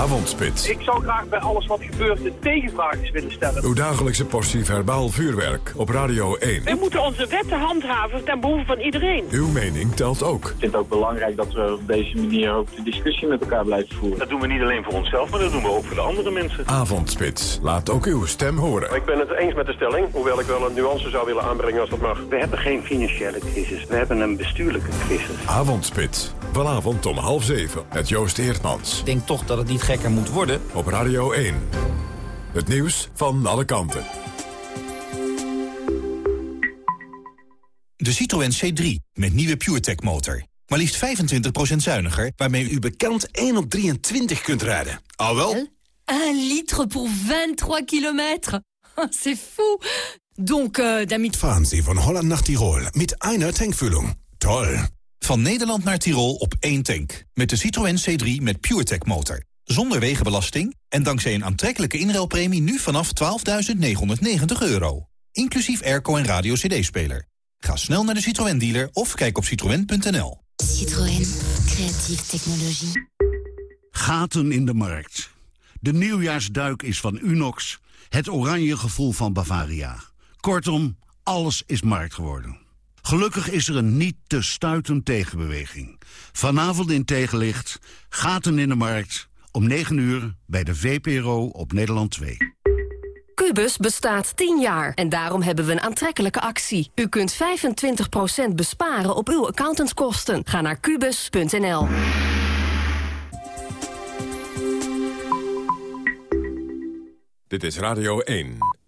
Speaker 1: Avondspits.
Speaker 32: Ik zou graag bij alles wat gebeurt de tegenvraagjes willen stellen.
Speaker 1: Uw dagelijkse portie verbaal vuurwerk op Radio 1.
Speaker 30: We moeten onze wetten handhaven ten behoeve van iedereen.
Speaker 1: Uw mening telt ook.
Speaker 34: Ik vind het ook belangrijk dat we op deze manier ook de discussie met elkaar blijven voeren.
Speaker 35: Dat doen we niet alleen voor onszelf, maar dat doen we ook voor de andere mensen.
Speaker 1: Avondspits. Laat ook uw stem horen.
Speaker 36: Ik ben het eens met de stelling, hoewel ik wel een nuance zou willen aanbrengen als dat mag.
Speaker 37: We hebben geen financiële crisis, we hebben een bestuurlijke crisis.
Speaker 1: Avondspits. Vanavond om half zeven met Joost Eertmans.
Speaker 38: Ik denk toch dat het niet gekker moet worden.
Speaker 1: Op Radio 1. Het nieuws van alle kanten.
Speaker 39: De Citroën C3 met nieuwe PureTech motor. Maar liefst 25% zuiniger, waarmee u bekend 1 op 23 kunt rijden. Al wel?
Speaker 40: 1 litre pour 23 kilometer. C'est fou. Donc, euh, damit...
Speaker 39: Fahren Sie von Holland nach Tirol mit einer Tankfüllung. Toll. Van Nederland naar Tirol op één tank. Met de Citroën C3 met PureTech motor. Zonder wegenbelasting en dankzij een aantrekkelijke inruilpremie nu vanaf 12.990 euro. Inclusief airco en radio cd-speler. Ga snel naar de Citroën dealer of kijk op citroën.nl.
Speaker 41: Citroën, creatieve technologie.
Speaker 42: Gaten in de markt. De nieuwjaarsduik is van Unox, het oranje gevoel van Bavaria. Kortom, alles is markt geworden. Gelukkig is er een niet te stuitend tegenbeweging. Vanavond in tegenlicht, gaten in de markt, om 9 uur bij de VPRO op Nederland 2.
Speaker 43: Cubus bestaat 10 jaar en daarom hebben we een aantrekkelijke actie. U kunt 25% besparen op uw accountantskosten. Ga naar kubus.nl.
Speaker 1: Dit is Radio 1.